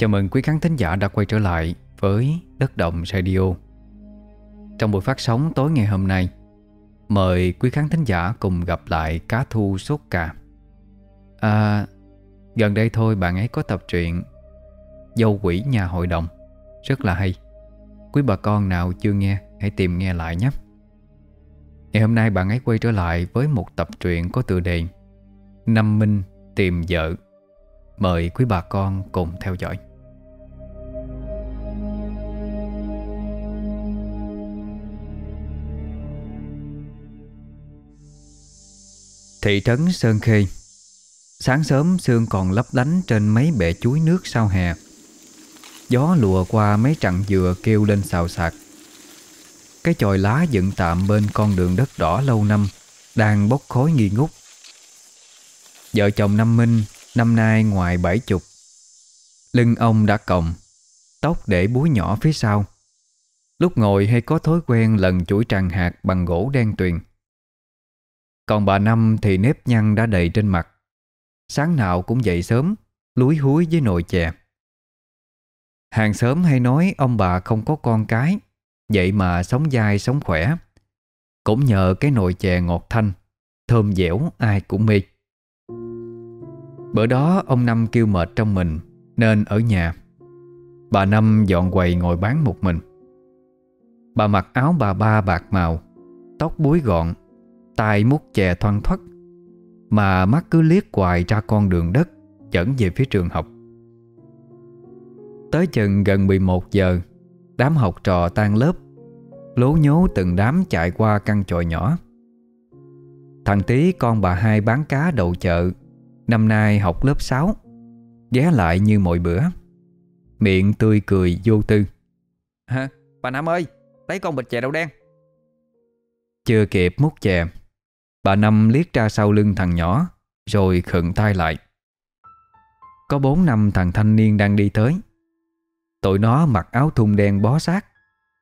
Chào mừng quý khán thính giả đã quay trở lại với Đất Động Radio. Trong buổi phát sóng tối ngày hôm nay Mời quý khán thính giả cùng gặp lại Cá Thu Sốt Cà. À, gần đây thôi bạn ấy có tập truyện Dâu quỷ nhà hội đồng. Rất là hay. Quý bà con nào chưa nghe hãy tìm nghe lại nhé. Ngày hôm nay bạn ấy quay trở lại với một tập truyện có tựa đề Năm Minh tìm vợ. Mời quý bà con cùng theo dõi. Thị trấn Sơn Khê. Sáng sớm, sương còn lấp lánh trên mấy bể chuối nước sau hè. Gió lùa qua mấy trận dừa kêu lên xào xạc. Cái chòi lá dựng tạm bên con đường đất đỏ lâu năm, Đang bốc khói nghi ngút. Vợ chồng Năm Minh, Năm nay ngoài bảy chục. Lưng ông đã còng, Tóc để búi nhỏ phía sau. Lúc ngồi hay có thói quen lần chuỗi tràng hạt bằng gỗ đen tuyền. Còn bà Năm thì nếp nhăn đã đầy trên mặt. Sáng nào cũng dậy sớm, Lúi húi với nồi chè. Hàng xóm hay nói ông bà không có con cái, Vậy mà sống dai sống khỏe. Cũng nhờ cái nồi chè ngọt thanh, Thơm dẻo ai cũng mê. Bữa đó ông Năm kêu mệt trong mình, Nên ở nhà. Bà Năm dọn quầy ngồi bán một mình. Bà mặc áo bà ba bạc màu, Tóc búi gọn tay mút chè thoăn thoắt Mà mắt cứ liếc hoài ra con đường đất Dẫn về phía trường học. Tới chừng gần 11 giờ Đám học trò tan lớp Lố nhố từng đám chạy qua căn chòi nhỏ. Thằng tí con bà hai bán cá đầu chợ Năm nay học lớp 6 Ghé lại như mọi bữa. Miệng tươi cười vô tư. Hả? Bà Năm ơi Lấy con bịch chè đậu đen. Chưa kịp múc chè Bà Năm liếc ra sau lưng thằng nhỏ, Rồi khựng tay lại. Có bốn năm thằng thanh niên đang đi tới. Tụi nó mặc áo thun đen bó sát,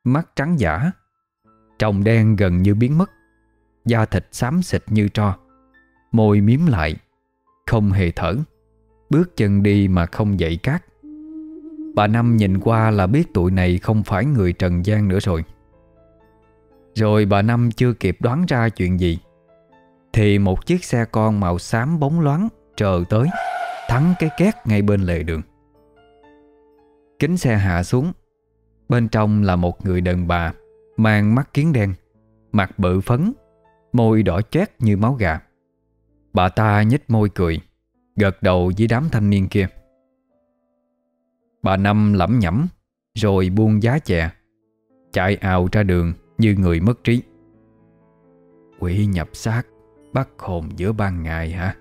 Mắt trắng giả Tròng đen gần như biến mất, Da thịt xám xịt như tro, Môi miếm lại, Không hề thở, Bước chân đi mà không dậy cát. Bà Năm nhìn qua là biết tụi này không phải người Trần gian nữa rồi. Rồi bà Năm chưa kịp đoán ra chuyện gì thì một chiếc xe con màu xám bóng loáng Trờ tới, Thắng cái két ngay bên lề đường. Kính xe hạ xuống. Bên trong là một người đàn bà, Mang mắt kiến đen, Mặt bự phấn, Môi đỏ chét như máu gà. Bà ta nhếch môi cười, Gật đầu với đám thanh niên kia. Bà Năm lẩm nhẩm, Rồi buông giá chè, Chạy ào ra đường Như người mất trí. Quỷ nhập xác. Bắt hồn giữa ban ngày hả?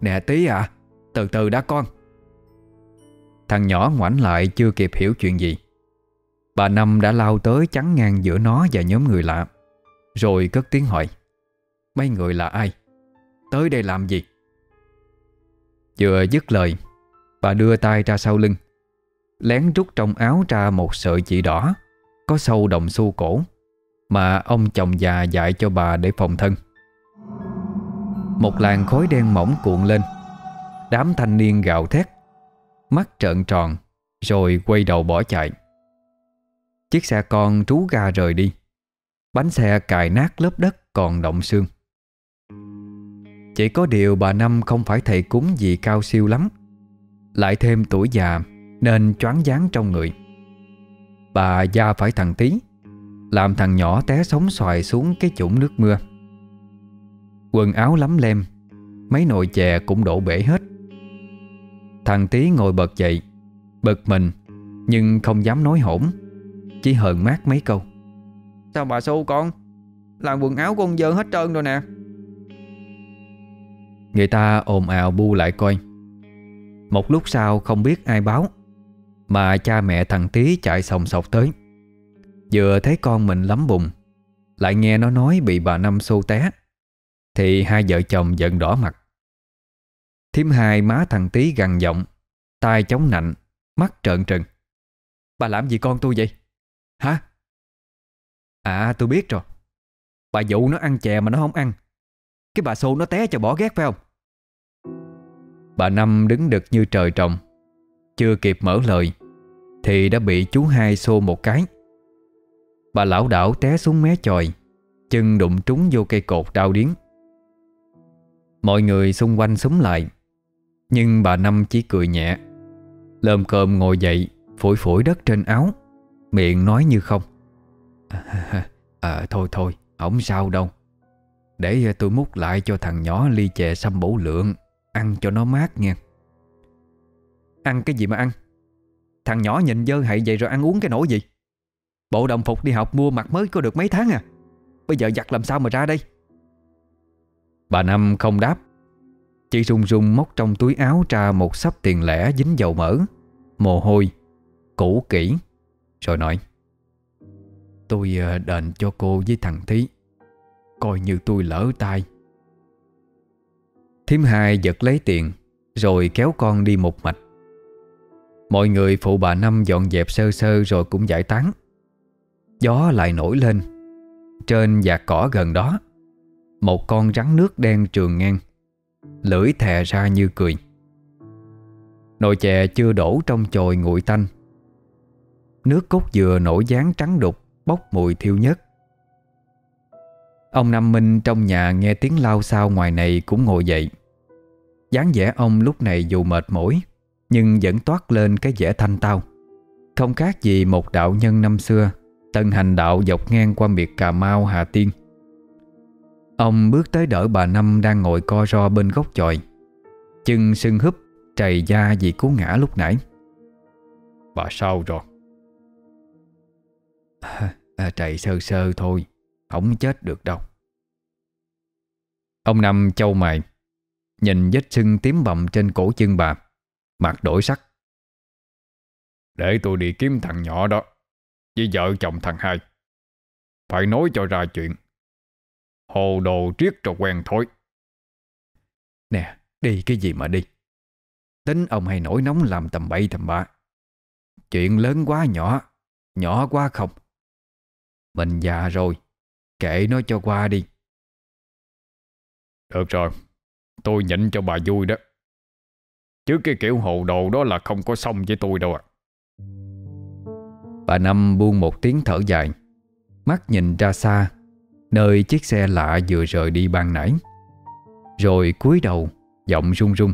Nè tí à Từ từ đã con. Thằng nhỏ ngoảnh lại chưa kịp hiểu chuyện gì. Bà Năm đã lao tới chắn ngang giữa nó và nhóm người lạ, Rồi cất tiếng hỏi, Mấy người là ai? Tới đây làm gì? Vừa dứt lời, Bà đưa tay ra sau lưng, Lén rút trong áo ra một sợi chỉ đỏ Có sâu đồng xu cổ Mà ông chồng già dạy cho bà để phòng thân. Một làn khói đen mỏng cuộn lên. Đám thanh niên gào thét, Mắt trợn tròn, Rồi quay đầu bỏ chạy. Chiếc xe con trú ga rời đi. Bánh xe cài nát lớp đất còn động xương. Chỉ có điều bà Năm không phải thầy cúng gì cao siêu lắm. Lại thêm tuổi già Nên choáng váng trong người. Bà da phải thằng tí Làm thằng nhỏ té sống xoài xuống cái chủng nước mưa. Quần áo lắm lem Mấy nồi chè cũng đổ bể hết. Thằng tí ngồi bật dậy Bực mình Nhưng không dám nói hỗn Chỉ hờn mát mấy câu. Sao bà xô con? Làm quần áo con dơ hết trơn rồi nè. Người ta ồn ào bu lại coi. Một lúc sau không biết ai báo Mà cha mẹ thằng tí chạy sòng sọc tới. Vừa thấy con mình lắm bụng Lại nghe nó nói bị bà Năm xô té thì hai vợ chồng giận đỏ mặt. Thiếm hai má thằng tí gằn giọng tay chống nạnh, Mắt trợn trừng. Bà làm gì con tôi vậy? Hả? À tôi biết rồi. Bà dụ nó ăn chè mà nó không ăn. Cái bà xô nó té cho bỏ ghét phải không? Bà Năm đứng đực như trời trồng. Chưa kịp mở lời, Thì đã bị chú hai xô một cái. Bà lão đảo té xuống mé chòi, Chân đụng trúng vô cây cột đau điếng. Mọi người xung quanh súng lại. Nhưng bà Năm chỉ cười nhẹ Lơm cơm ngồi dậy Phủi phủi đất trên áo Miệng nói như không. À, à, Thôi thôi Không sao đâu. Để tôi múc lại cho thằng nhỏ ly chè xăm bổ lượng Ăn cho nó mát nghe Ăn cái gì mà ăn? Thằng nhỏ nhìn dơ hại vậy rồi ăn uống cái nỗi gì? Bộ đồng phục đi học mua mặc mới có được mấy tháng à? Bây giờ giặt làm sao mà ra đây? Bà Năm không đáp. Chị rung rung móc trong túi áo ra một sắp tiền lẻ dính dầu mỡ. Mồ hôi, Cũ kỹ, Rồi nói, Tôi ờ, đền cho cô với thằng Thí. Coi như tôi lỡ tay. Thím hai giật lấy tiền, Rồi kéo con đi một mạch. Mọi người phụ bà Năm dọn dẹp sơ sơ rồi cũng giải tán. Gió lại nổi lên. Trên vạt cỏ gần đó một con rắn nước đen trường ngang, Lưỡi thè ra như cười. Nồi chè chưa đổ trong chồi nguội tanh. Nước cốt dừa nổi dáng trắng đục, Bốc mùi thiêu nhất. Ông Nam Minh trong nhà nghe tiếng lao sao ngoài này cũng ngồi dậy. Dáng vẻ ông lúc này dù mệt mỏi, Nhưng vẫn toát lên cái vẻ thanh tao. Không khác gì một đạo nhân năm xưa, Tân hành đạo dọc ngang qua miệt Cà Mau, Hà Tiên. Ông bước tới đỡ bà Năm đang ngồi co ro bên góc chòi. Chân sưng húp Trầy da vì cú ngã lúc nãy. Bà sao rồi? À, à, Trầy sơ sơ thôi Không chết được đâu. Ông Năm châu mày Nhìn vết sưng tím bầm trên cổ chân bà Mặt đổi sắc. Để tôi đi kiếm thằng nhỏ đó Với vợ chồng thằng hai. Phải nói cho ra chuyện Hồ đồ triết cho quen thôi Nè đi cái gì mà đi? Tính ông hay nổi nóng làm tầm bậy tầm bạ. Chuyện lớn quá nhỏ Nhỏ quá không. Mình già rồi Kệ nó cho qua đi. Được rồi Tôi nhịn cho bà vui đó. Chứ cái kiểu hồ đồ đó là không có xong với tôi đâu ạ Bà Năm buông một tiếng thở dài Mắt nhìn ra xa Nơi chiếc xe lạ vừa rời đi ban nãy. Rồi cúi đầu, Giọng run run.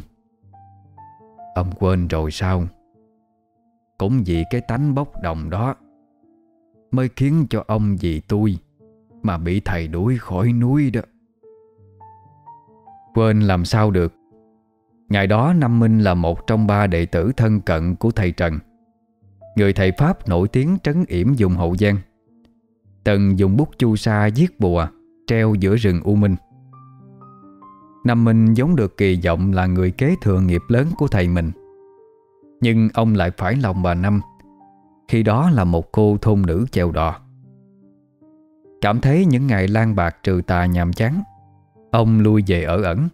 Ông quên rồi sao? Cũng vì cái tánh bốc đồng đó Mới khiến cho ông vì tôi Mà bị thầy đuổi khỏi núi đó. Quên làm sao được? Ngày đó Nam Minh là một trong ba đệ tử thân cận của thầy Trần, Người thầy Pháp nổi tiếng trấn yểm dùng hậu giang tần dùng bút chu sa viết bùa, Treo giữa rừng U Minh. Năm Minh giống được kỳ vọng là người kế thừa nghiệp lớn của thầy mình. Nhưng ông lại phải lòng bà Năm, Khi đó là một cô thôn nữ chèo đò. Cảm thấy những ngày lan bạc trừ tà nhàm chán, Ông lui về ở ẩn.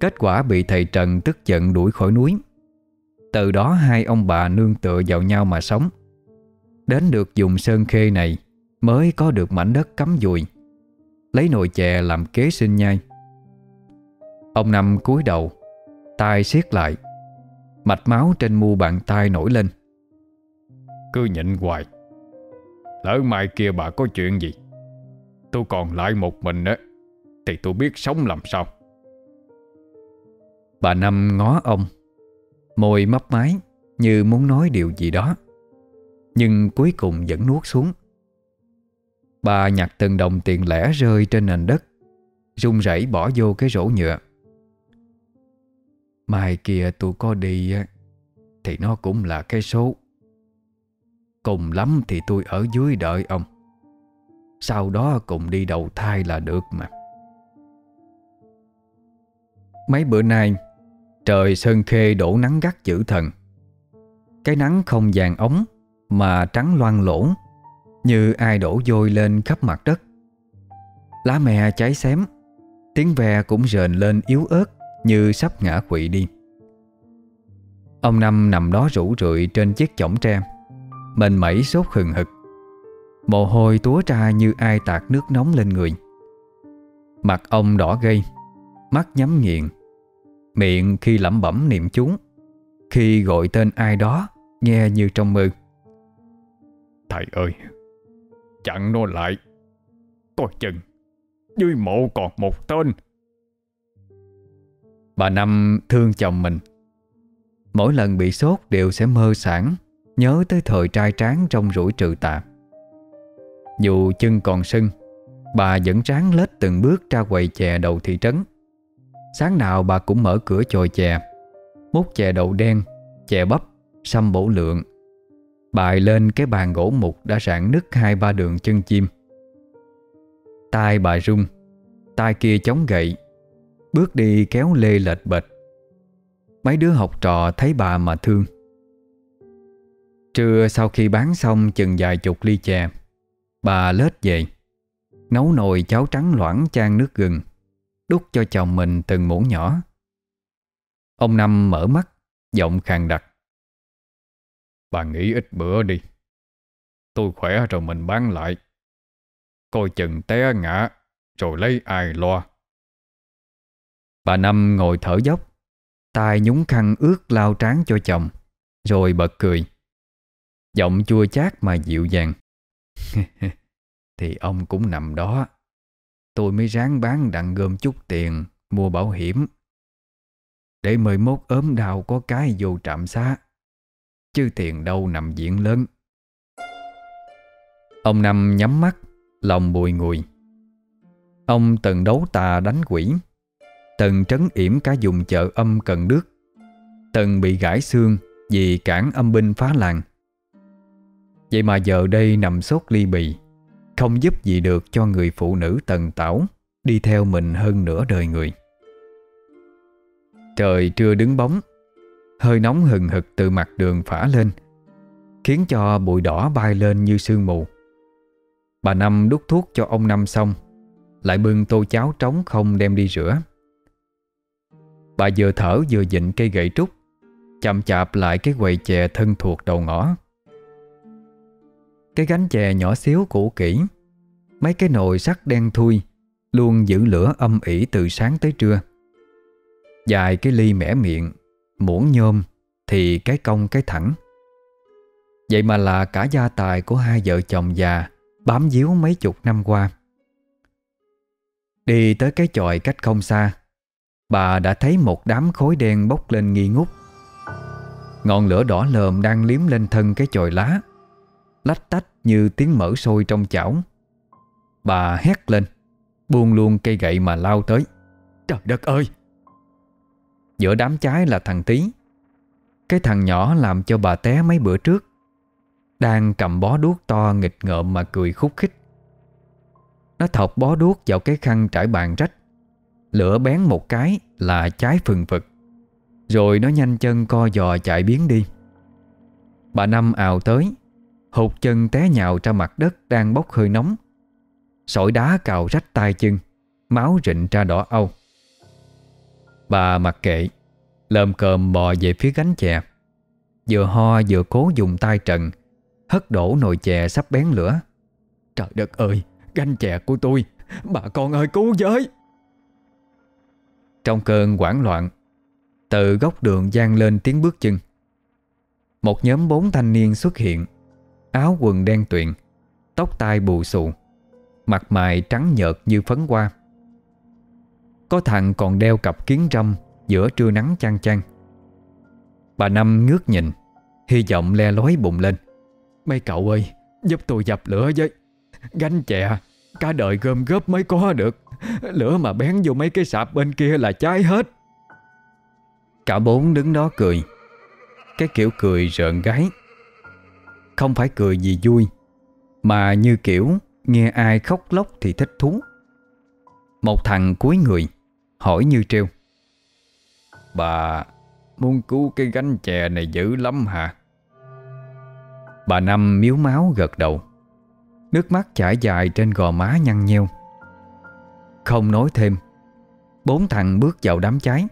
Kết quả bị thầy Trần tức giận đuổi khỏi núi. Từ đó hai ông bà nương tựa vào nhau mà sống. Đến được dùng sơn khê này Mới có được mảnh đất cắm dùi Lấy nồi chè làm kế sinh nhai. Ông Năm cúi đầu tay siết lại Mạch máu trên mu bàn tay nổi lên. Cứ nhịn hoài Lỡ mai kia bà có chuyện gì Tôi còn lại một mình á Thì tôi biết sống làm sao. Bà Năm ngó ông Môi mấp máy Như muốn nói điều gì đó Nhưng cuối cùng vẫn nuốt xuống Bà nhặt từng đồng tiền lẻ rơi trên nền đất, run rẩy bỏ vô cái rổ nhựa. Mai kia tôi có đi Thì nó cũng là cái số. Cùng lắm thì tôi ở dưới đợi ông. Sau đó cùng đi đầu thai là được mà. Mấy bữa nay, Trời sơn khê đổ nắng gắt dữ thần. Cái nắng không vàng ống Mà trắng loang lỗ. Như ai đổ vôi lên khắp mặt đất. Lá mè cháy xém, Tiếng ve cũng rền lên yếu ớt Như sắp ngã quỵ đi. Ông Năm nằm đó rủ rượi trên chiếc chõng tre Mình mẩy sốt hừng hực. Mồ hôi túa ra như ai tạt nước nóng lên người. Mặt ông đỏ gây Mắt nhắm nghiền. Miệng khi lẩm bẩm niệm chú, Khi gọi tên ai đó, Nghe như trong mơ. Thầy ơi Chặn nó lại. Coi chừng, Dưới mộ còn một tên. Bà Năm thương chồng mình. Mỗi lần bị sốt đều sẽ mơ sản Nhớ tới thời trai tráng trong rủi trừ tà. Dù chân còn sưng, Bà vẫn ráng lết từng bước ra quầy chè đầu thị trấn. Sáng nào bà cũng mở cửa chồi chè, Múc chè đậu đen, Chè bắp, Xăm bổ lượng. Bài lên cái bàn gỗ mục đã rạn nứt hai ba đường chân chim. Tai bà rung, tai kia chống gậy, Bước đi kéo lê lệch bệch. Mấy đứa học trò thấy bà mà thương. Trưa sau khi bán xong chừng vài chục ly chè, Bà lết về, Nấu nồi cháo trắng loãng chan nước gừng, Đút cho chồng mình từng muỗng nhỏ. Ông Năm mở mắt, Giọng khàn đặc. Bà nghỉ ít bữa đi. Tôi khỏe rồi mình bán lại. Coi chừng té ngã, Rồi lấy ai lo. Bà Năm ngồi thở dốc, tay nhúng khăn ướt lao trán cho chồng, Rồi bật cười. Giọng chua chát mà dịu dàng. Thì ông cũng nằm đó. Tôi mới ráng bán đặng gom chút tiền Mua bảo hiểm. Để mời mốt ốm đau có cái vô trạm xá. Chứ tiền đâu nằm diễn lớn. Ông Năm nhắm mắt, Lòng bùi ngùi. Ông từng đấu tà đánh quỷ, Từng trấn yểm cả dùng chợ âm cần Đức Từng bị gãi xương Vì cản âm binh phá làng. Vậy mà giờ đây nằm sốt ly bì, Không giúp gì được cho người phụ nữ tần tảo Đi theo mình hơn nửa đời người. Trời trưa đứng bóng Hơi nóng hừng hực từ mặt đường phả lên, Khiến cho bụi đỏ bay lên như sương mù. Bà Năm đút thuốc cho ông Năm xong, Lại bưng tô cháo trống không đem đi rửa. Bà vừa thở vừa dịnh cây gậy trúc, Chậm chạp lại cái quầy chè thân thuộc đầu ngõ. Cái gánh chè nhỏ xíu cũ kỹ, Mấy cái nồi sắt đen thui, Luôn giữ lửa âm ỉ từ sáng tới trưa. Dài cái ly mẻ miệng Muỗng nhôm Thì cái cong cái thẳng. Vậy mà là cả gia tài của hai vợ chồng già Bám díu mấy chục năm qua. Đi tới cái chòi cách không xa, Bà đã thấy một đám khối đen bốc lên nghi ngút. Ngọn lửa đỏ lờm đang liếm lên thân cái chòi lá, Lách tách như tiếng mỡ sôi trong chảo. Bà hét lên, Buông luôn cây gậy mà lao tới. Trời đất ơi! Giữa đám cháy là thằng Tí Cái thằng nhỏ làm cho bà té mấy bữa trước, Đang cầm bó đuốc to nghịch ngợm mà cười khúc khích. Nó thọc bó đuốc vào cái khăn trải bàn rách, Lửa bén một cái là cháy phừng phực. Rồi nó nhanh chân co giò chạy biến đi. Bà Năm ào tới, Hụt chân té nhào ra mặt đất đang bốc hơi nóng. Sỏi đá cào rách tay chân, Máu rịn ra đỏ âu. Bà mặc kệ, Lơm cơm bò về phía gánh chè. Vừa ho vừa cố dùng tay trần, Hất đổ nồi chè sắp bén lửa. Trời đất ơi, Gánh chè của tôi, Bà con ơi, cứu với Trong cơn hoảng loạn, Từ góc đường gian lên tiếng bước chân. Một nhóm bốn thanh niên xuất hiện, Áo quần đen tuyền, Tóc tai bù xù, Mặt mày trắng nhợt như phấn hoa. Có thằng còn đeo cặp kiến râm Giữa trưa nắng chang chang. Bà Năm ngước nhìn Hy vọng le lói bụng lên. Mấy cậu ơi Giúp tôi dập lửa với. Gánh chè Cả đời gom góp mới có được. Lửa mà bén vô mấy cái sạp bên kia là cháy hết. Cả bốn đứng đó cười. Cái kiểu cười rợn gáy Không phải cười gì vui Mà như kiểu Nghe ai khóc lóc thì thích thú. Một thằng cuối người Hỏi như treo Bà muốn cứu cái gánh chè này dữ lắm hả? Bà Năm miếu máu gật đầu. Nước mắt chảy dài trên gò má nhăn nheo. Không nói thêm, Bốn thằng bước vào đám cháy.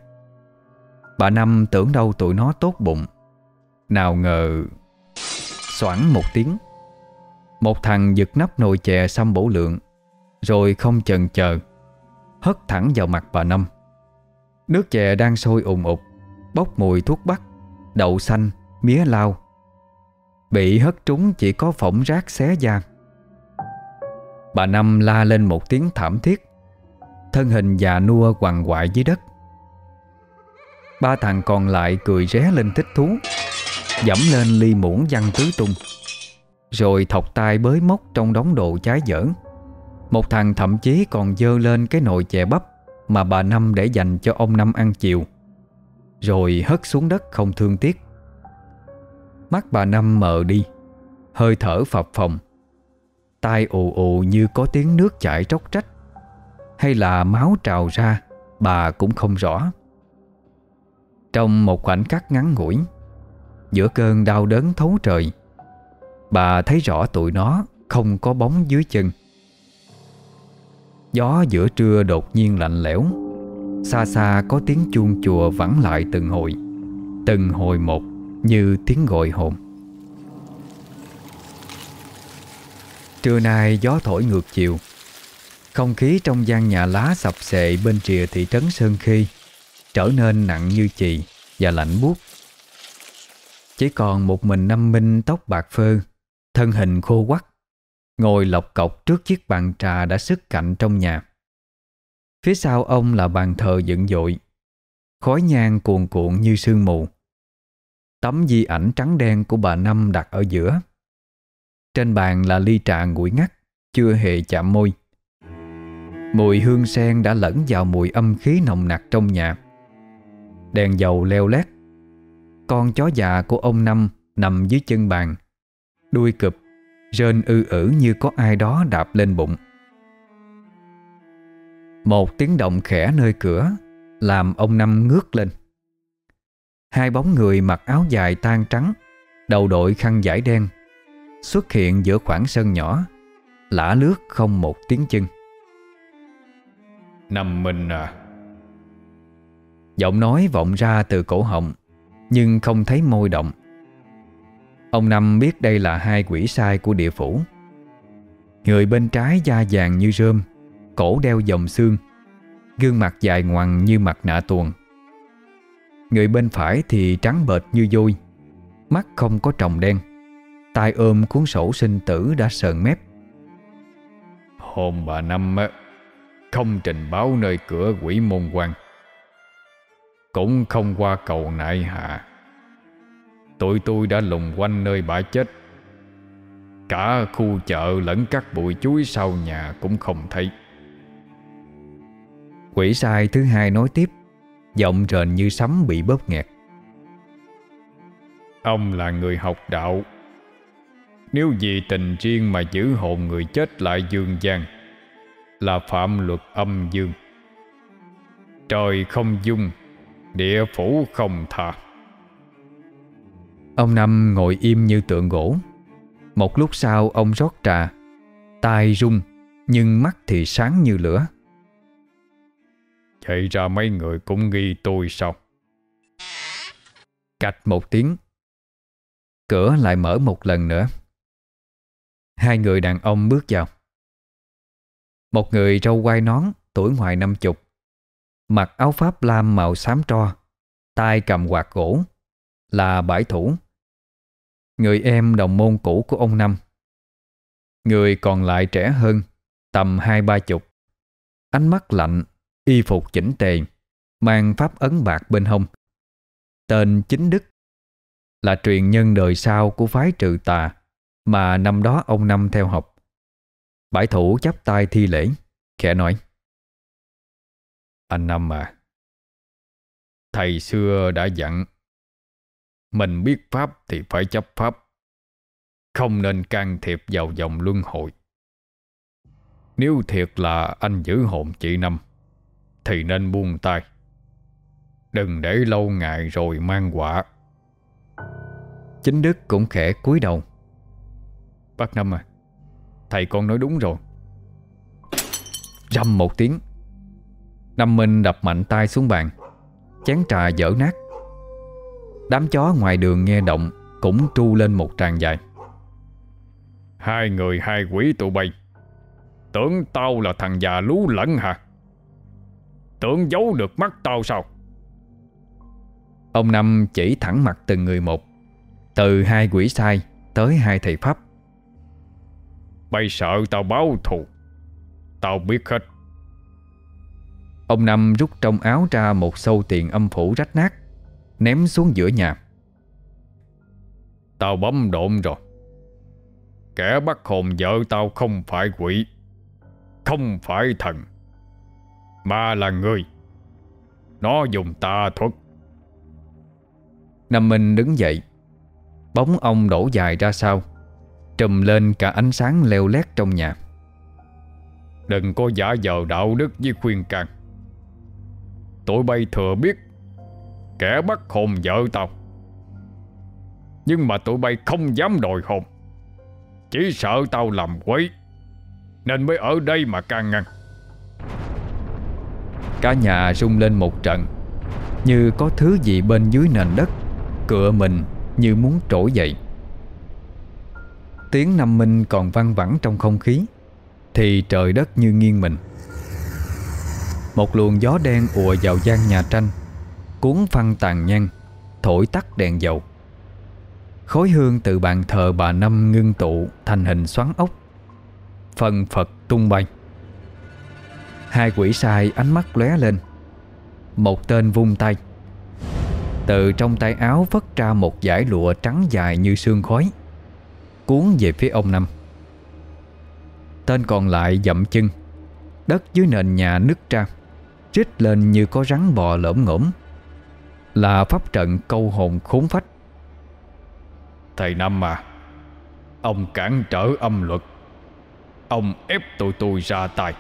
Bà Năm tưởng đâu tụi nó tốt bụng. Nào ngờ, Xoảng một tiếng, Một thằng giật nắp nồi chè xăm bổ lượng, Rồi không chần chờ. Hất thẳng vào mặt bà Năm. Nước chè đang sôi ùn ụt Bốc mùi thuốc bắc Đậu xanh, mía lao. Bị hất trúng chỉ có phỏng rác xé da. Bà Năm la lên một tiếng thảm thiết Thân hình già nua quằn quại dưới đất. Ba thằng còn lại cười ré lên thích thú Dẫm lên ly muỗng văng tứ tung Rồi thọc tay bới móc trong đống đồ trái dở. Một thằng thậm chí còn dơ lên cái nồi chè bắp Mà bà Năm để dành cho ông Năm ăn chiều. Rồi hất xuống đất không thương tiếc. Mắt bà Năm mờ đi, Hơi thở phập phồng. Tai ù ù như có tiếng nước chảy tróc trách. Hay là máu trào ra, Bà cũng không rõ. Trong một khoảnh khắc ngắn ngủi, Giữa cơn đau đớn thấu trời, Bà thấy rõ tụi nó Không có bóng dưới chân. Gió giữa trưa đột nhiên lạnh lẽo Xa xa có tiếng chuông chùa vẳng lại từng hồi Từng hồi một Như tiếng gọi hồn Trưa nay gió thổi ngược chiều Không khí trong gian nhà lá sập sệ bên rìa thị trấn Sơn Khê trở nên nặng như chì và lạnh buốt. Chỉ còn một mình Năm Minh tóc bạc phơ, thân hình khô quắc, ngồi lọc cọc trước chiếc bàn trà đã sức cạnh trong nhà. Phía sau ông là bàn thờ dựng dội, khói nhang cuồn cuộn như sương mù. Tấm di ảnh trắng đen của bà Năm đặt ở giữa. Trên bàn là ly trà nguội ngắt, chưa hề chạm môi. Mùi hương sen đã lẫn vào mùi âm khí nồng nặc trong nhà. Đèn dầu leo lét Con chó già của ông Năm nằm dưới chân bàn Đuôi cụp Rên ư ử như có ai đó đạp lên bụng. Một tiếng động khẽ nơi cửa Làm ông Năm ngước lên. Hai bóng người mặc áo dài tan trắng Đầu đội khăn vải đen Xuất hiện giữa khoảng sân nhỏ Lả lướt không một tiếng chân. Năm Minh à. Giọng nói vọng ra từ cổ họng Nhưng không thấy môi động Ông Năm biết đây là hai quỷ sai của địa phủ. Người bên trái da vàng như rơm, Cổ đeo dòng xương, Gương mặt dài ngoằng như mặt nạ tuồng. Người bên phải thì trắng bệt như vôi, Mắt không có tròng đen tay ôm cuốn sổ sinh tử đã sờn mép. Hôm bà Năm Không trình báo nơi cửa quỷ môn quan, cũng không qua cầu nại hạ. Tụi tôi đã lùng quanh nơi bãi chết. Cả khu chợ lẫn các bụi chuối sau nhà cũng không thấy. Quỷ sai thứ hai nói tiếp, Giọng rền như sấm bị bóp nghẹt. Ông là người học đạo. Nếu vì tình riêng mà giữ hồn người chết lại dương gian, Là phạm luật âm dương. Trời không dung, Địa phủ không tha. Ông Năm ngồi im như tượng gỗ. Một lúc sau ông rót trà. Tai rung Nhưng mắt thì sáng như lửa. Chạy ra mấy người cũng nghi tôi sao? Cạch một tiếng. Cửa lại mở một lần nữa. Hai người đàn ông bước vào. Một người râu quai nón Tuổi ngoài năm chục. Mặc áo pháp lam màu xám tro. Tay cầm quạt gỗ. Là bãi thủ Người em đồng môn cũ của ông Năm. Người còn lại trẻ hơn, Tầm hai ba chục. Ánh mắt lạnh, Y phục chỉnh tề, Mang pháp ấn bạc bên hông. Tên chính Đức Là truyền nhân đời sau của phái trừ tà Mà năm đó ông Năm theo học. Bãi thủ chắp tay thi lễ, Khẽ nói, anh Năm à Thầy xưa đã dặn mình biết Pháp thì phải chấp Pháp. Không nên can thiệp vào dòng luân hồi. Nếu thiệt là anh giữ hồn chị Năm, Thì nên buông tay. Đừng để lâu ngày rồi mang quả. Chính Đức cũng khẽ cúi đầu. Bác Năm à Thầy con nói đúng rồi. Rầm một tiếng. Năm Minh đập mạnh tay xuống bàn, Chén trà dở nát. Đám chó ngoài đường nghe động Cũng tru lên một tràng dài. Hai người hai quỷ tụi bay. Tưởng tao là thằng già lú lẫn hả? Tưởng giấu được mắt tao sao? Ông Năm chỉ thẳng mặt từng người một. Từ hai quỷ sai tới hai thầy Pháp. Bay sợ tao báo thù. Tao biết hết. Ông Năm rút trong áo ra một sâu tiền âm phủ rách nát Ném xuống giữa nhà. Tao bấm độn rồi. Kẻ bắt hồn vợ tao không phải quỷ Không phải thần Mà là người. Nó dùng tà thuật. Nam Minh đứng dậy. Bóng ông đổ dài ra sau Trùm lên cả ánh sáng leo lét trong nhà. Đừng có giả vờ đạo đức với khuyên can. Tụi bay thừa biết Kẻ bắt hồn vợ tao. Nhưng mà tụi bay không dám đòi hồn. Chỉ sợ tao làm quấy, Nên mới ở đây mà can ngăn. Cả nhà rung lên một trận, Như có thứ gì bên dưới nền đất Cựa mình như muốn trỗi dậy. Tiếng nam minh còn văng vẳng trong không khí, Thì trời đất như nghiêng mình. Một luồng gió đen ùa vào gian nhà tranh Cuốn phăng tàn nhang, Thổi tắt đèn dầu. Khói hương từ bàn thờ bà Năm ngưng tụ Thành hình xoắn ốc. Phần Phật tung bay. Hai quỷ sai ánh mắt lóe lên. Một tên vung tay. Từ trong tay áo vất ra một dải lụa trắng dài như sương khói, Cuốn về phía ông Năm. Tên còn lại dậm chân, Đất dưới nền nhà nứt ra Rít lên như có rắn bò lỗm ngỗm. Là pháp trận câu hồn khốn phách. Thầy Năm à Ông cản trở âm luật. Ông ép tụi tôi ra tay.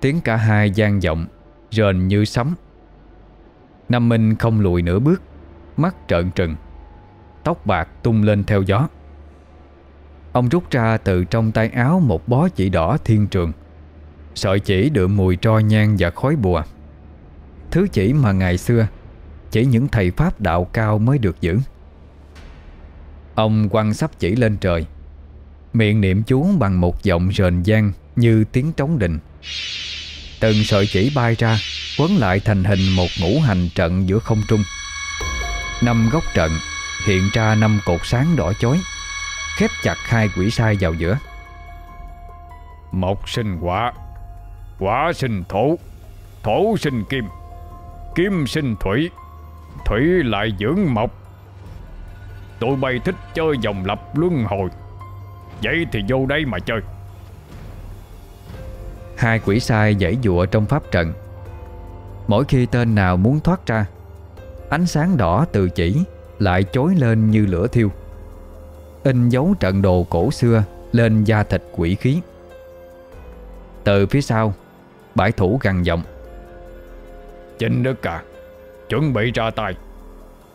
Tiếng cả hai gian vọng Rền như sấm. Nam Minh không lùi nửa bước Mắt trợn trừng Tóc bạc tung lên theo gió. Ông rút ra từ trong tay áo Một bó chỉ đỏ thiên trường Sợi chỉ đượm mùi tro nhang và khói bùa Thứ chỉ mà ngày xưa, Chỉ những thầy Pháp đạo cao mới được giữ. Ông quăng sắp chỉ lên trời, Miệng niệm chú bằng một giọng rền gian Như tiếng trống đình. Từng sợi chỉ bay ra, Quấn lại thành hình một ngũ hành trận giữa không trung. Năm góc trận Hiện ra năm cột sáng đỏ chói, Khép chặt hai quỷ sai vào giữa. Một sinh quả Quả sinh thổ Thổ sinh kim. Kim sinh thủy Thủy lại dưỡng mộc. Tụi bay thích chơi vòng lập luân hồi. Vậy thì vô đây mà chơi. Hai quỷ sai dãy dụa trong pháp trận. Mỗi khi tên nào muốn thoát ra, Ánh sáng đỏ từ chỉ Lại chối lên như lửa thiêu. In dấu trận đồ cổ xưa Lên da thịt quỷ khí. Từ phía sau, Bãi thủ gằn giọng. Chính đức à? Chuẩn bị ra tay.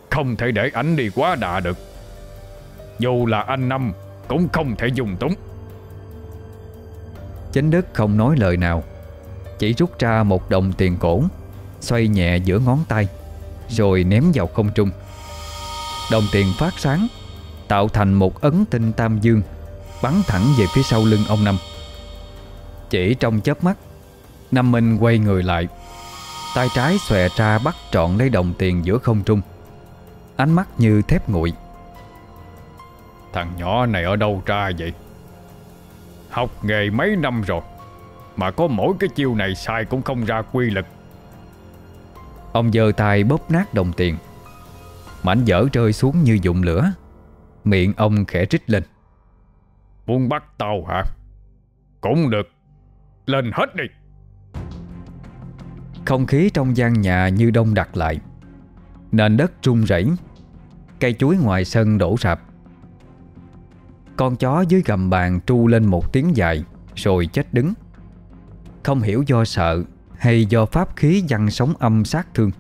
Không thể để ảnh đi quá đà được. Dù là anh Năm, Cũng không thể dùng túng. Chánh Đức không nói lời nào. Chỉ rút ra một đồng tiền cổ, Xoay nhẹ giữa ngón tay, Rồi ném vào không trung. Đồng tiền phát sáng, Tạo thành một ấn tinh tam dương, Bắn thẳng về phía sau lưng ông Năm. Chỉ trong chớp mắt, Năm Minh quay người lại. Tay trái xòe ra bắt trọn lấy đồng tiền giữa không trung. Ánh mắt như thép nguội. Thằng nhỏ này ở đâu ra vậy? Học nghề mấy năm rồi Mà có mỗi cái chiêu này sai cũng không ra quy lực. Ông giơ tay bóp nát đồng tiền. Mảnh vỡ rơi xuống như dụng lửa. Miệng ông khẽ trích lên. Muốn bắt tao hả? Cũng được. Lên hết đi không khí trong gian nhà như đông đặc lại. Nền đất rung rẩy Cây chuối ngoài sân đổ sạp. Con chó dưới gầm bàn tru lên một tiếng dài, Rồi chết đứng. Không hiểu do sợ Hay do pháp khí văng sóng âm sát thương.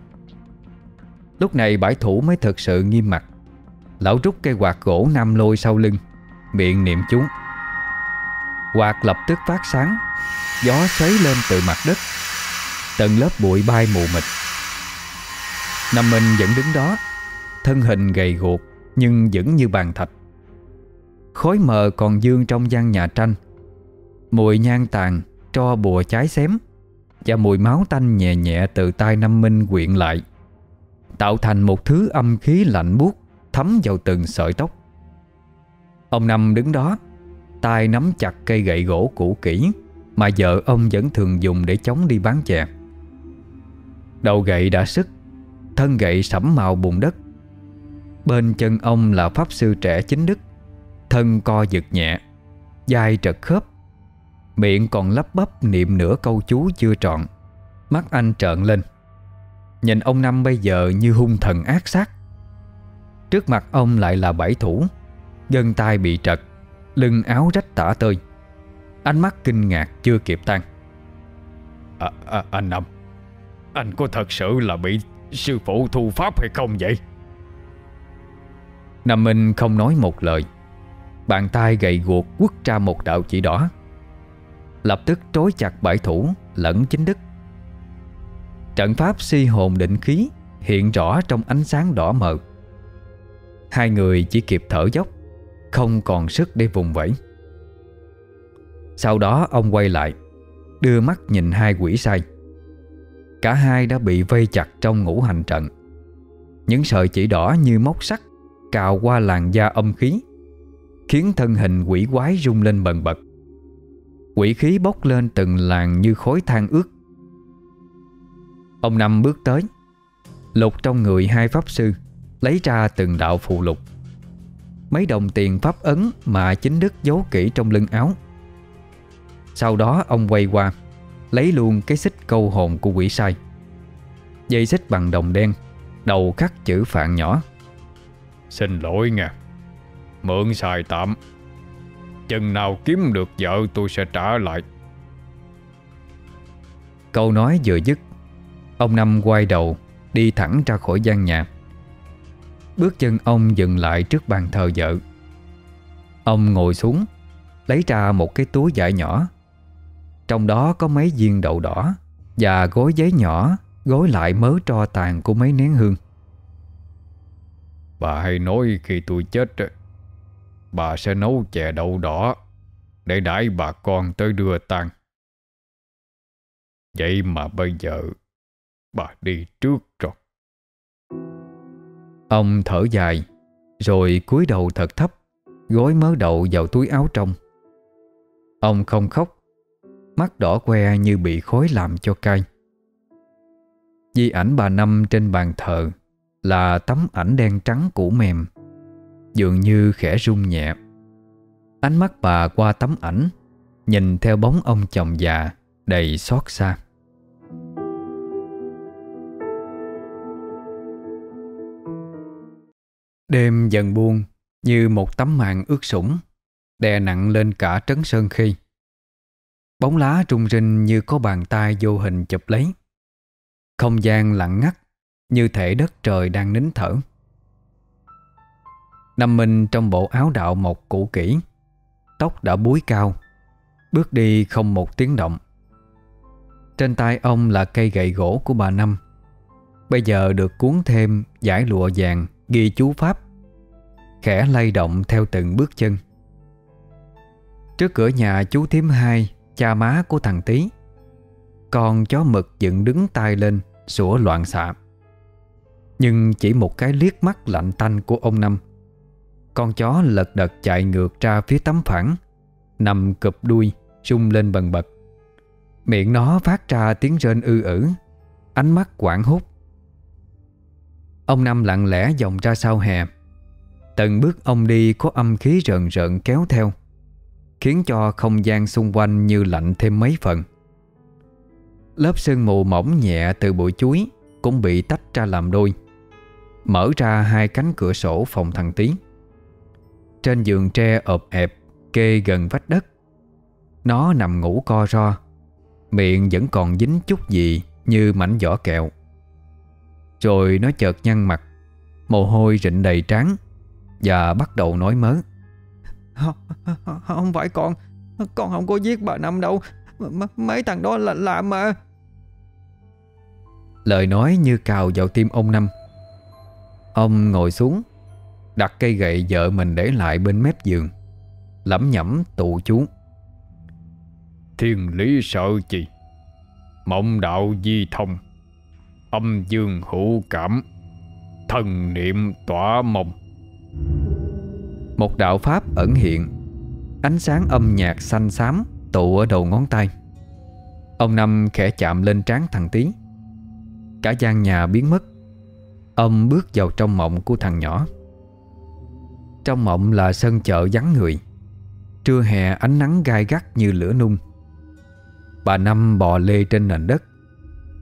Lúc này bãi thủ mới thật sự nghiêm mặt. Lão rút cây quạt gỗ nam lôi sau lưng, Miệng niệm chú. Quạt lập tức phát sáng, Gió xoáy lên từ mặt đất tầng lớp bụi bay mù mịt. Nam Minh vẫn đứng đó, Thân hình gầy guộc Nhưng vẫn như bàn thạch. Khói mờ còn dương trong gian nhà tranh. Mùi nhang tàn, Tro bùa cháy xém Và mùi máu tanh nhẹ nhẹ Từ tai Nam Minh quyện lại, Tạo thành một thứ âm khí lạnh buốt Thấm vào từng sợi tóc. Ông Năm đứng đó, tay nắm chặt cây gậy gỗ cũ kỹ Mà vợ ông vẫn thường dùng để chống đi bán chè. Đầu gậy đã sức Thân gậy sẫm màu bùn đất. Bên chân ông là pháp sư trẻ chính đức Thân co giật nhẹ dai trật khớp. Miệng còn lắp bắp niệm nửa câu chú chưa trọn Mắt anh trợn lên. Nhìn ông Năm bây giờ như hung thần ác sát. Trước mặt ông lại là bảy thủ Gân tay bị trật Lưng áo rách tả tơi. Ánh mắt kinh ngạc chưa kịp tan. À, à, Anh Năm anh có thật sự là bị sư phụ thu pháp hay không vậy? Nam Minh không nói một lời. Bàn tay gầy guộc quất ra một đạo chỉ đỏ. Lập tức trói chặt bãi thủ, lẫn chính đức. Trận pháp si hồn định khí Hiện rõ trong ánh sáng đỏ mờ. Hai người chỉ kịp thở dốc, Không còn sức để vùng vẫy. Sau đó, ông quay lại, Đưa mắt nhìn hai quỷ sai. Cả hai đã bị vây chặt trong ngũ hành trận. Những sợi chỉ đỏ như móc sắt Cào qua làn da âm khí, Khiến thân hình quỷ quái rung lên bần bật. Quỷ khí bốc lên từng làn như khối than ướt. Ông Năm bước tới Lục trong người hai pháp sư, Lấy ra từng đạo phụ lục. Mấy đồng tiền pháp ấn Mà chính đức giấu kỹ trong lưng áo. Sau đó ông quay qua. Lấy luôn cái xích câu hồn của quỷ sai. Dây xích bằng đồng đen Đầu khắc chữ phạn nhỏ. Xin lỗi nha. Mượn xài tạm. Chừng nào kiếm được vợ tôi sẽ trả lại. Câu nói vừa dứt Ông Năm quay đầu Đi thẳng ra khỏi gian nhà. Bước chân ông dừng lại trước bàn thờ vợ. Ông ngồi xuống Lấy ra một cái túi vải nhỏ Trong đó có mấy viên đậu đỏ Và gói giấy nhỏ Gói lại mớ tro tàn của mấy nén hương. Bà hay nói khi tôi chết Bà sẽ nấu chè đậu đỏ Để đãi bà con tới đưa tang. Vậy mà bây giờ Bà đi trước rồi. Ông thở dài Rồi cúi đầu thật thấp Gối mớ đậu vào túi áo trong. Ông không khóc Mắt đỏ que như bị khối làm cho cay. Di ảnh bà Năm trên bàn thờ Là tấm ảnh đen trắng cũ mềm, Dường như khẽ rung nhẹ. Ánh mắt bà qua tấm ảnh, Nhìn theo bóng ông chồng già Đầy xót xa. Đêm dần buông Như một tấm màn ướt sũng, Đè nặng lên cả trấn sơn khi Bóng lá trung rinh như có bàn tay vô hình chụp lấy. Không gian lặng ngắt, Như thể đất trời đang nín thở. Năm Minh trong bộ áo đạo mộc cũ kỹ, Tóc đã búi cao, Bước đi không một tiếng động. Trên tay ông là cây gậy gỗ của bà Năm. Bây giờ được cuốn thêm giải lụa vàng Ghi chú pháp, Khẽ lay động theo từng bước chân. Trước cửa nhà chú thím hai Cha má của thằng Tý. Con chó mực dựng đứng tay lên, Sủa loạn xạ. Nhưng chỉ một cái liếc mắt lạnh tanh của ông Năm. Con chó lật đật chạy ngược ra phía tấm phẳng, Nằm cụp đuôi trung lên bần bật. Miệng nó phát ra tiếng rên ư ử, Ánh mắt quảng hút Ông Năm lặng lẽ dòng ra sau hè. Từng bước ông đi có âm khí rợn rợn kéo theo. Khiến cho không gian xung quanh như lạnh thêm mấy phần. Lớp sương mù mỏng nhẹ từ bụi chuối Cũng bị tách ra làm đôi, Mở ra hai cánh cửa sổ phòng thằng Tí Trên giường tre ộp ẹp, Kê gần vách đất. Nó nằm ngủ co ro, Miệng vẫn còn dính chút gì Như mảnh vỏ kẹo. Rồi nó chợt nhăn mặt, Mồ hôi rịn đầy trán Và bắt đầu nói mớ. Không phải con. Con không có giết bà Năm đâu. M Mấy thằng đó là làm mà. Lời nói như cào vào tim ông Năm. Ông ngồi xuống Đặt cây gậy vợ mình để lại bên mép giường Lẩm nhẩm tụ chú. Thiên lý sợ chi Mộng đạo di thông Âm dương hữu cảm Thần niệm tỏa mộng một đạo pháp ẩn hiện. Ánh sáng âm nhạc xanh xám Tụ ở đầu ngón tay. Ông Năm khẽ chạm lên trán thằng Tí Cả gian nhà biến mất. Ông bước vào trong mộng của thằng nhỏ. Trong mộng là sân chợ vắng người. Trưa hè ánh nắng gai gắt như lửa nung. Bà Năm bò lê trên nền đất.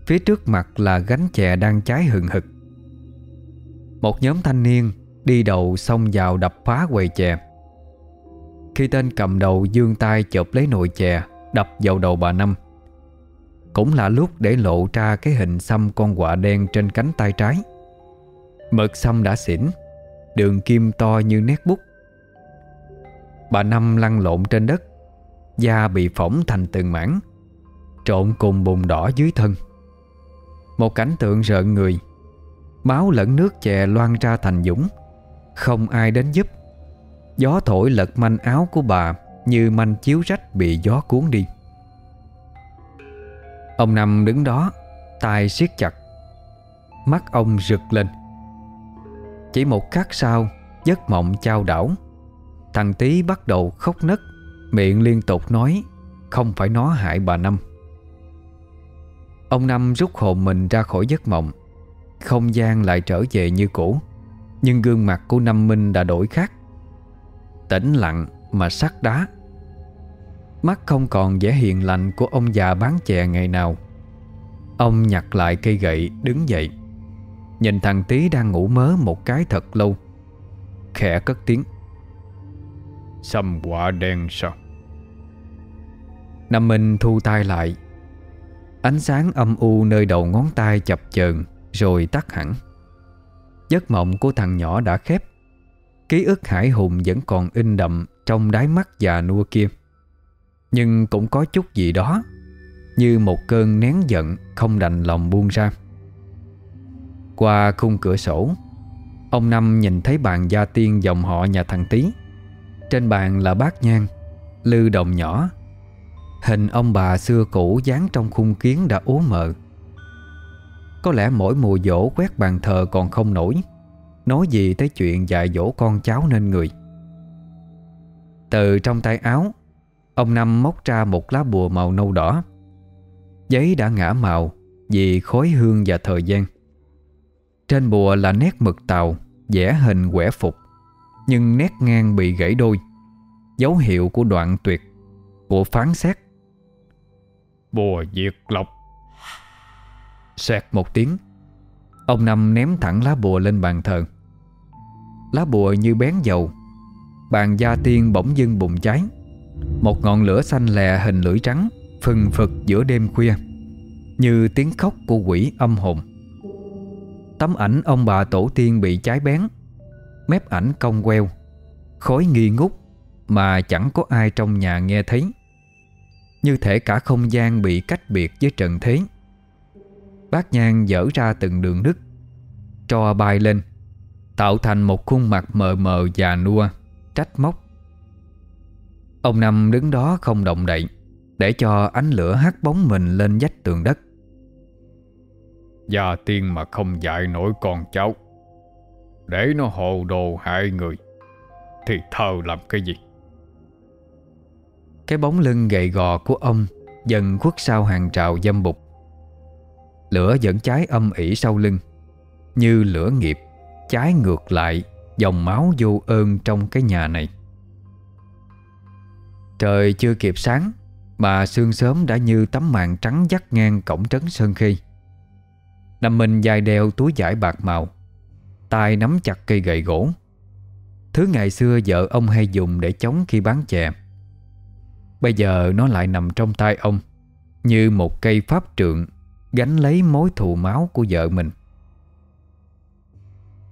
Phía trước mặt là gánh chè đang cháy hừng hực. Một nhóm thanh niên đi đầu xông vào đập phá quầy chè. Khi tên cầm đầu dương tay chộp lấy nồi chè, Đập vào đầu bà Năm. Cũng là lúc để lộ ra cái hình xăm con quạ đen trên cánh tay trái. Mực xăm đã xỉn, Đường kim to như nét bút. Bà Năm lăn lộn trên đất, Da bị phỏng thành từng mảng, Trộn cùng bùn đỏ dưới thân. Một cảnh tượng rợn người, Máu lẫn nước chè loan ra thành dũng. Không ai đến giúp. Gió thổi lật manh áo của bà, Như manh chiếu rách bị gió cuốn đi. Ông Năm đứng đó, tay siết chặt. Mắt ông rực lên. Chỉ một khắc sau, Giấc mộng trao đảo. Thằng Tý bắt đầu khóc nấc, Miệng liên tục nói, Không phải nó hại bà Năm. Ông Năm rút hồn mình ra khỏi giấc mộng. Không gian lại trở về như cũ. Nhưng gương mặt của Năm Minh đã đổi khác. Tĩnh lặng mà sắc đá. Mắt không còn vẻ hiền lành của ông già bán chè ngày nào. Ông nhặt lại cây gậy đứng dậy. Nhìn thằng Tý đang ngủ mớ một cái thật lâu. Khẽ cất tiếng. Xăm quả đen sao? Năm Minh thu tay lại. Ánh sáng âm u nơi đầu ngón tay chập chờn Rồi tắt hẳn Giấc mộng của thằng nhỏ đã khép. Ký ức hải hùng vẫn còn in đậm Trong đáy mắt già nua kia. Nhưng cũng có chút gì đó, Như một cơn nén giận Không đành lòng buông ra. Qua khung cửa sổ, Ông Năm nhìn thấy bàn gia tiên dòng họ nhà thằng Tý. Trên bàn là bát nhang, Lư đồng nhỏ. Hình ông bà xưa cũ dán trong khung kiến đã ố mờ. Có lẽ mỗi mùa dỗ quét bàn thờ còn không nổi. Nói gì tới chuyện dạy dỗ con cháu nên người. Từ trong tay áo, Ông Năm móc ra một lá bùa màu nâu đỏ. Giấy đã ngã màu Vì khói hương và thời gian. Trên bùa là nét mực tàu, vẽ hình quẻ phục, Nhưng nét ngang bị gãy đôi. Dấu hiệu của đoạn tuyệt, Của phán xét. Bùa diệt lộc. Xoẹt một tiếng, Ông Năm ném thẳng lá bùa lên bàn thờ. Lá bùa như bén dầu, Bàn gia tiên bỗng dưng bùng cháy. Một ngọn lửa xanh lè hình lưỡi trắng Phừng phực giữa đêm khuya, Như tiếng khóc của quỷ âm hồn. Tấm ảnh ông bà tổ tiên bị cháy bén, Mép ảnh cong queo, Khói nghi ngút Mà chẳng có ai trong nhà nghe thấy. Như thể cả không gian bị cách biệt với trần thế. Bát nhang dở ra từng đường nứt Tro bay lên Tạo thành một khuôn mặt mờ mờ già nua Trách móc. Ông Năm đứng đó không động đậy Để cho ánh lửa hắt bóng mình lên vách tường đất. Gia tiên mà không dạy nổi con cháu Để nó hồ đồ hại người Thì thờ làm cái gì? Cái bóng lưng gầy gò của ông Dần khuất sau hàng trào dâm bục Lửa vẫn cháy âm ỉ sau lưng, Như lửa nghiệp Cháy ngược lại Dòng máu vô ơn trong cái nhà này. Trời chưa kịp sáng, Mà sương sớm đã như tấm màn trắng dắt ngang cổng trấn Sơn Khê. Nằm mình dài đeo túi giải bạc màu, tay nắm chặt cây gậy gỗ. Thứ ngày xưa vợ ông hay dùng để chống khi bán chè. Bây giờ nó lại nằm trong tay ông, Như một cây pháp trượng Gánh lấy mối thù máu của vợ mình.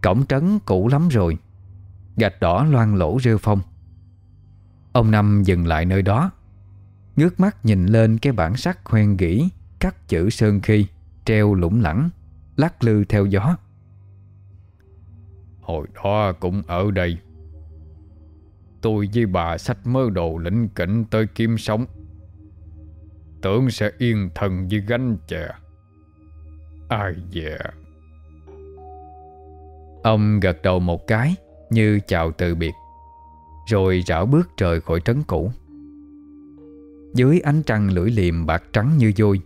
Cổng trấn cũ lắm rồi, Gạch đỏ loang lỗ rêu phong. Ông Năm dừng lại nơi đó, Ngước mắt nhìn lên cái bản sắc hoen gỉ, Cắt chữ sơn khi, Treo lủng lẳng, Lắc lư theo gió. Hồi đó cũng ở đây. Tôi với bà sách mơ đồ lĩnh kỉnh tới kim sống. Tưởng sẽ yên thần với gánh chè. Ai dè Ông gật đầu một cái, Như chào từ biệt, Rồi rảo bước trời khỏi trấn cũ. Dưới ánh trăng lưỡi liềm bạc trắng như vôi,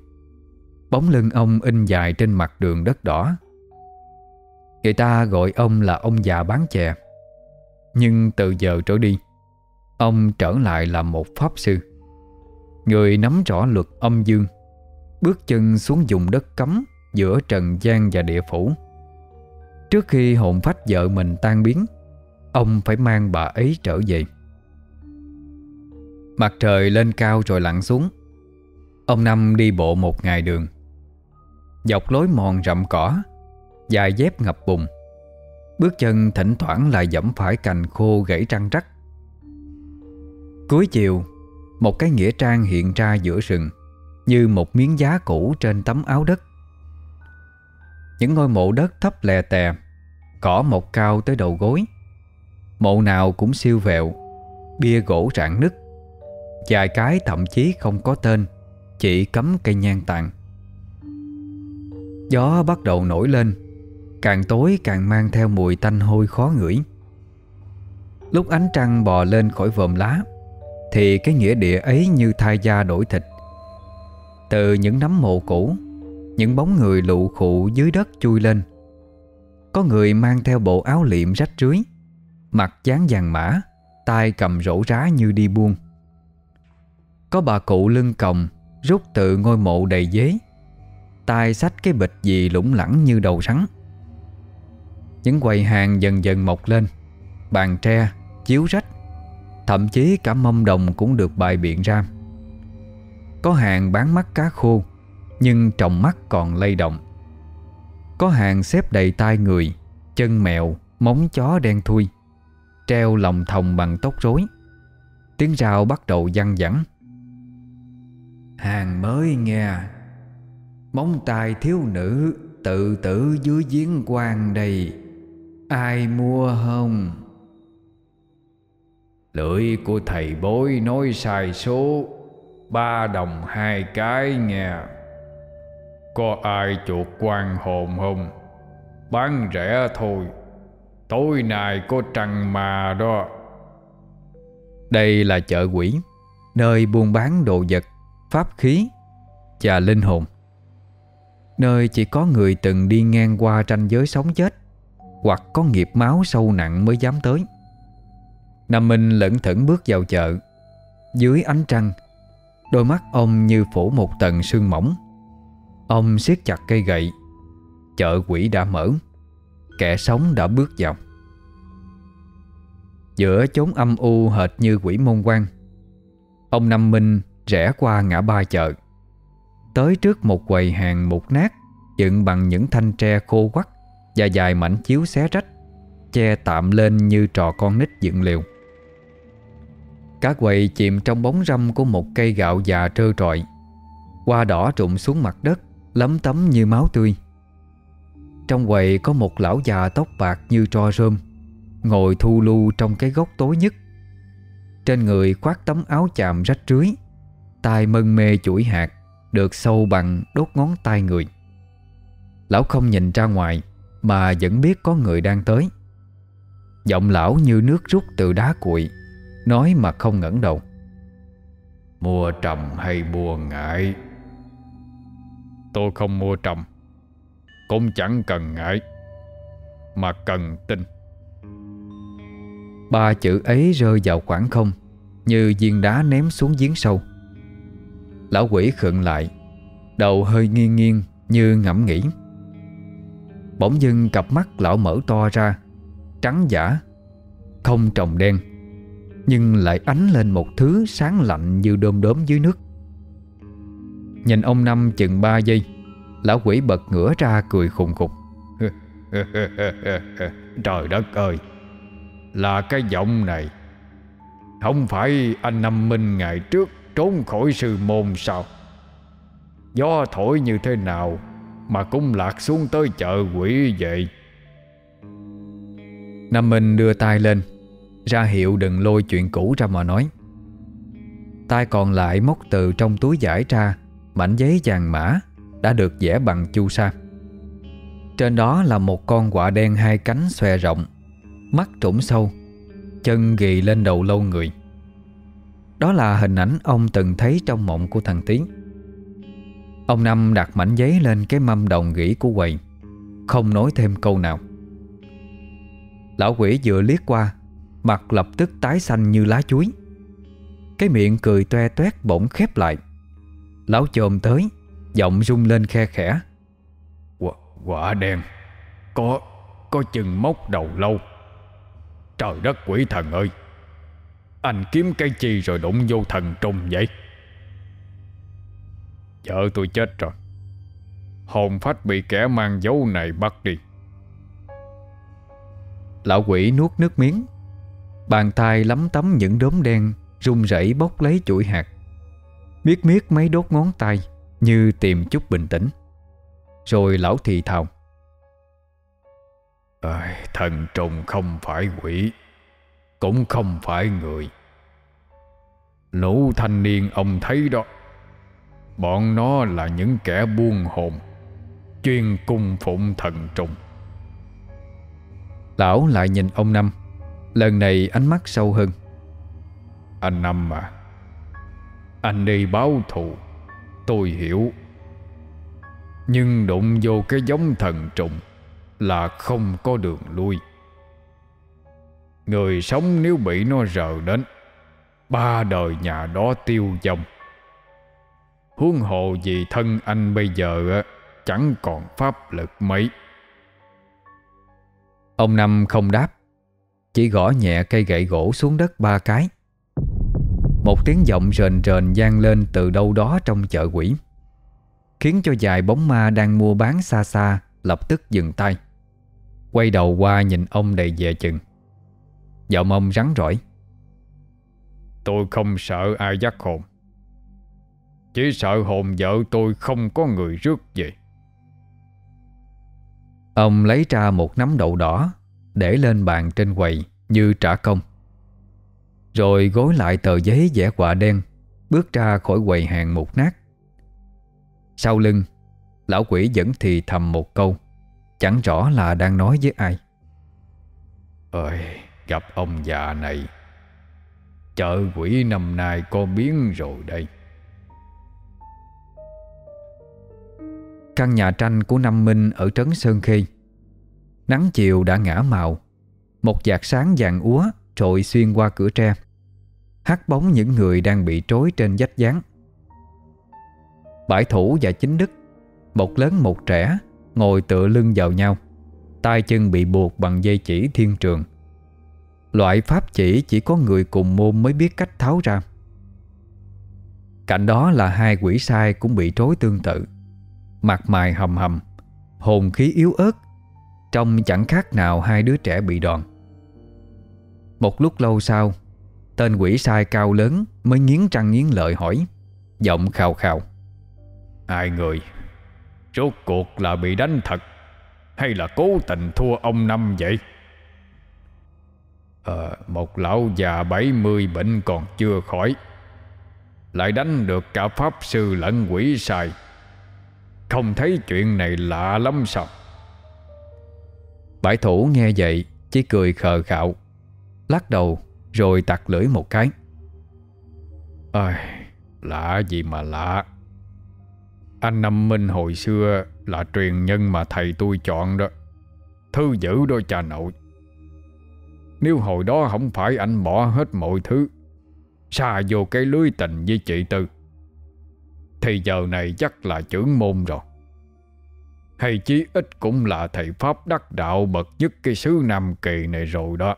Bóng lưng ông in dài trên mặt đường đất đỏ. Người ta gọi ông là ông già bán chè, Nhưng từ giờ trở đi, Ông trở lại là một pháp sư. Người nắm rõ luật âm dương, Bước chân xuống vùng đất cấm Giữa trần gian và địa phủ. Trước khi hồn phách vợ mình tan biến, Ông phải mang bà ấy trở về. Mặt trời lên cao rồi lặn xuống. Ông Năm đi bộ một ngày đường. Dọc lối mòn rậm cỏ, Dài dép ngập bùn. Bước chân thỉnh thoảng lại dẫm phải cành khô gãy răng rắc. Cuối chiều, Một cái nghĩa trang hiện ra giữa rừng, Như một miếng giá cũ trên tấm áo đất. Những ngôi mộ đất thấp lè tè, Cỏ mọc cao tới đầu gối. Mộ nào cũng siêu vẹo, Bia gỗ rạn nứt. Vài cái thậm chí không có tên, Chỉ cấm cây nhang tàn. Gió bắt đầu nổi lên, Càng tối càng mang theo mùi tanh hôi khó ngửi. Lúc ánh trăng bò lên khỏi vòm lá, Thì cái nghĩa địa ấy như thai da đổi thịt. Từ những nấm mộ cũ những bóng người lụ khụ dưới đất chui lên. Có người mang theo bộ áo liệm rách rưới Mặt dáng vàng mã tay cầm rổ rá như đi buông Có bà cụ lưng còng Rút từ ngôi mộ đầy dế tay xách cái bịch gì lủng lẳng như đầu rắn. Những quầy hàng dần dần mọc lên Bàn tre, chiếu rách Thậm chí cả mâm đồng cũng được bày biện ra. Có hàng bán mắt cá khô nhưng trọng mắt còn lay động. Có hàng xếp đầy tai người Chân mèo, móng chó đen thui Treo lòng thòng bằng tóc rối. Tiếng rào bắt đầu văng vẳng. Hàng mới nghe Móng tay thiếu nữ Tự tử dưới giếng quan đây Ai mua không? Lưỡi của thầy bối nói sai số Ba đồng hai cái nghe. Có ai chuột quan hồn không? Bán rẻ thôi. Tối nay có trăng mà đó. Đây là chợ quỷ, Nơi buôn bán đồ vật, Pháp khí Và linh hồn. Nơi chỉ có người từng đi ngang qua tranh giới sống chết Hoặc có nghiệp máu sâu nặng mới dám tới. Nam Minh lẩn thẩn bước vào chợ. Dưới ánh trăng, Đôi mắt ông như phủ một tầng sương mỏng. Ông siết chặt cây gậy. Chợ quỷ đã mở. Kẻ sống đã bước vào. Giữa chốn âm u hệt như quỷ môn quan, Ông Năm Minh rẽ qua ngã ba chợ. Tới trước một quầy hàng mục nát, Dựng bằng những thanh tre khô quắt Và dài mảnh chiếu xé rách, Che tạm lên như trò con nít dựng liều Cả quầy chìm trong bóng râm Của một cây gạo già trơ trọi, Hoa đỏ trụng xuống mặt đất. Lấm tấm như máu tươi. Trong quầy có một lão già tóc bạc như tro rơm, Ngồi thu lưu trong cái góc tối nhất. Trên người khoác tấm áo chàm rách rưới tay mân mê chuỗi hạt, Được sâu bằng đốt ngón tay người. Lão không nhìn ra ngoài, Mà vẫn biết có người đang tới. Giọng lão như nước rút từ đá cuội, Nói mà không ngẩng đầu. Mua trầm hay mua ngại Tôi không mua trầm Cũng chẳng cần ngại, Mà cần tin. Ba chữ ấy rơi vào khoảng không, Như viên đá ném xuống giếng sâu. Lão quỷ khựng lại, Đầu hơi nghiêng nghiêng như ngẫm nghĩ. Bỗng dưng cặp mắt lão mở to ra, Trắng giả, Không trồng đen, Nhưng lại ánh lên một thứ sáng lạnh như đom đóm dưới nước. Nhìn ông Năm chừng ba giây Lão quỷ bật ngửa ra cười khùng khục. Trời đất ơi Là cái giọng này. Không phải anh Năm Minh ngày trước Trốn khỏi sư môn sao? Gió thổi như thế nào Mà cũng lạc xuống tới chợ quỷ vậy? Nam Minh đưa tay lên Ra hiệu đừng lôi chuyện cũ ra mà nói. Tay còn lại móc từ trong túi giải ra Mảnh giấy vàng mã Đã được vẽ bằng chu sa. Trên đó là một con quạ đen hai cánh xòe rộng, Mắt trũng sâu, Chân ghì lên đầu lâu người. Đó là hình ảnh ông từng thấy trong mộng của thằng Tiến. Ông Năm đặt mảnh giấy lên cái mâm đồng gỉ của quầy, Không nói thêm câu nào. Lão quỷ vừa liếc qua, Mặt lập tức tái xanh như lá chuối. Cái miệng cười toe toét bỗng khép lại. Lão chồm tới Giọng rung lên khe khẽ. Quả, quả đen Có Có chừng móc đầu lâu. Trời đất quỷ thần ơi Anh kiếm cái chi rồi đụng vô thần trùng vậy? Vợ tôi chết rồi Hồn phách bị kẻ mang dấu này bắt đi. Lão quỷ nuốt nước miếng Bàn tay lắm tấm những đốm đen run rẩy bốc lấy chuỗi hạt Miết miết mấy đốt ngón tay Như tìm chút bình tĩnh. Rồi lão thì thào. À, Thần trùng không phải quỷ Cũng không phải người. Lũ thanh niên ông thấy đó Bọn nó là những kẻ buôn hồn Chuyên cung phụng thần trùng. Lão lại nhìn ông Năm Lần này ánh mắt sâu hơn. Anh Năm à anh đi báo thù. Tôi hiểu. Nhưng đụng vô cái giống thần trùng Là không có đường lui. Người sống nếu bị nó rờ đến, Ba đời nhà đó tiêu dòng Huống hồ vì thân anh bây giờ Chẳng còn pháp lực mấy. Ông Năm không đáp, Chỉ gõ nhẹ cây gậy gỗ xuống đất ba cái. Một tiếng giọng rền rền gian lên từ đâu đó trong chợ quỷ Khiến cho vài bóng ma đang mua bán xa xa Lập tức dừng tay. Quay đầu qua nhìn ông đầy dè chừng. Giọng ông rắn rỏi. Tôi không sợ ai dắt hồn. Chỉ sợ hồn vợ tôi không có người rước về. Ông lấy ra một nắm đậu đỏ Để lên bàn trên quầy Như trả công Rồi gối lại tờ giấy vẽ quạ đen Bước ra khỏi quầy hàng một nát. Sau lưng Lão quỷ vẫn thì thầm một câu Chẳng rõ là đang nói với ai. Ơi Gặp ông già này. Chợ quỷ năm nay có biến rồi đây. Căn nhà tranh của Năm Minh ở Trấn Sơn Khê. Nắng chiều đã ngã màu. Một vạt sáng vàng úa trội xuyên qua cửa tre hắt bóng những người đang bị trối trên vách dáng Bãi thủ và chính đức, Một lớn một trẻ, Ngồi tựa lưng vào nhau, tay chân bị buộc bằng dây chỉ thiên trường. Loại pháp chỉ chỉ có người cùng môn mới biết cách tháo ra. Cạnh đó là hai quỷ sai cũng bị trối tương tự, Mặt mày hầm hầm, Hồn khí yếu ớt, Trông chẳng khác nào hai đứa trẻ bị đòn. Một lúc lâu sau Tên quỷ sai cao lớn Mới nghiến răng nghiến lợi hỏi Giọng khào khào Hai người? Rốt cuộc là bị đánh thật Hay là cố tình thua ông Năm vậy? Ờ Một lão già 70 bệnh còn chưa khỏi Lại đánh được cả pháp sư lẫn quỷ sai. Không thấy chuyện này lạ lắm sao? Bãi thủ nghe vậy Chỉ cười khờ khạo Lắc đầu rồi tặc lưỡi một cái. Ôi, Lạ gì mà lạ. Anh Năm Minh hồi xưa Là truyền nhân mà thầy tôi chọn đó. Thư giữ đôi cha nội. Nếu hồi đó không phải anh bỏ hết mọi thứ Xa vô cái lưới tình với chị Tư Thì giờ này chắc là trưởng môn rồi. Hay chí ít cũng là thầy Pháp đắc đạo bậc nhất cái xứ Nam Kỳ này rồi đó.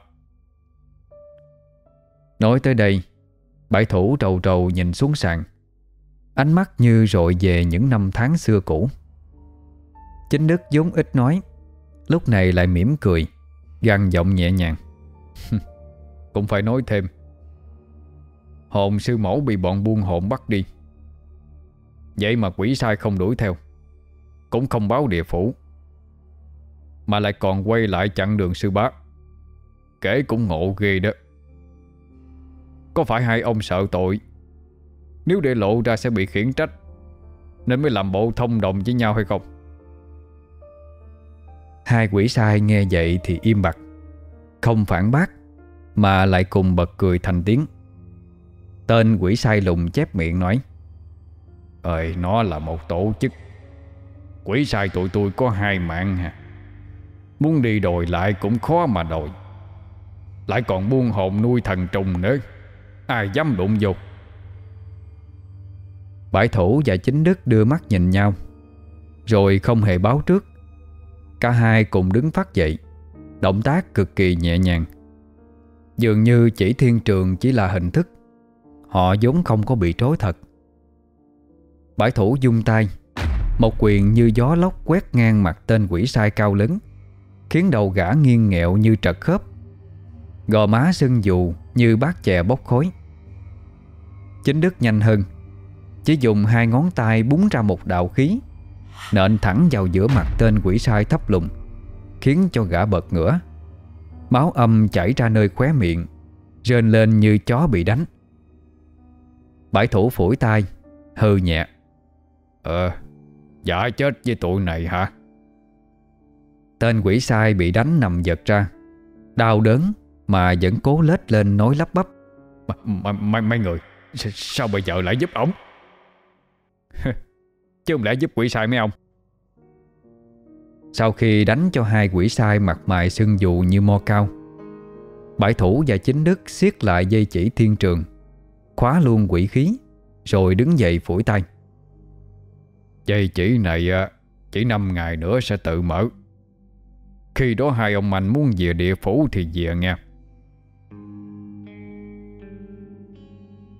Nói tới đây, Bãi thủ trầu trầu nhìn xuống sàn. Ánh mắt như rội về những năm tháng xưa cũ. Chính Đức vốn ít nói, Lúc này lại mỉm cười, gằn giọng nhẹ nhàng. Cũng phải nói thêm. Hồn sư mẫu bị bọn buôn hồn bắt đi. Vậy mà quỷ sai không đuổi theo, cũng không báo địa phủ, Mà lại còn quay lại chặn đường sư bá. Kể cũng ngộ ghê đó. Có phải hai ông sợ tội? Nếu để lộ ra sẽ bị khiển trách Nên mới làm bộ thông đồng với nhau hay không? Hai quỷ sai nghe vậy thì im bặt Không phản bác Mà lại cùng bật cười thành tiếng. Tên quỷ sai lùng chép miệng nói Ơi nó là một tổ chức. Quỷ sai tụi tôi có hai mạng ha Muốn đi đòi lại cũng khó mà đòi. Lại còn buông hồn nuôi thần trùng nữa Ai dám đụng vô Bãi thủ và chính đức đưa mắt nhìn nhau, Rồi không hề báo trước. Cả hai cùng đứng phát dậy, Động tác cực kỳ nhẹ nhàng. Dường như chỉ thiên trường chỉ là hình thức, Họ vốn không có bị trối thật. Bãi thủ dung tay, Một quyền như gió lốc quét ngang mặt tên quỷ sai cao lớn, Khiến đầu gã nghiêng nghẹo như trật khớp. Gò má sưng dù như bát chè bốc khối Chính đức nhanh hơn. Chỉ dùng hai ngón tay búng ra một đạo khí Nện thẳng vào giữa mặt tên quỷ sai thấp lùng Khiến cho gã bật ngửa. Máu âm chảy ra nơi khóe miệng Rên lên như chó bị đánh. Bãi thủ phủi tay Hư nhẹ. Ờ Dạ chết với tụi này hả? Tên quỷ sai bị đánh nằm giật ra Đau đớn Mà vẫn cố lết lên nói lắp bắp. M mấy, mấy người Sao bây giờ lại giúp ổng? Chứ không lẽ giúp quỷ sai mấy ông? Sau khi đánh cho hai quỷ sai mặt mày sưng dù như mo cao Bãi thủ và chính đức siết lại dây chỉ thiên trường Khóa luôn quỷ khí Rồi đứng dậy phủi tay. Dây chỉ này Chỉ 5 ngày nữa sẽ tự mở. Khi đó hai ông mạnh muốn về địa phủ thì về nha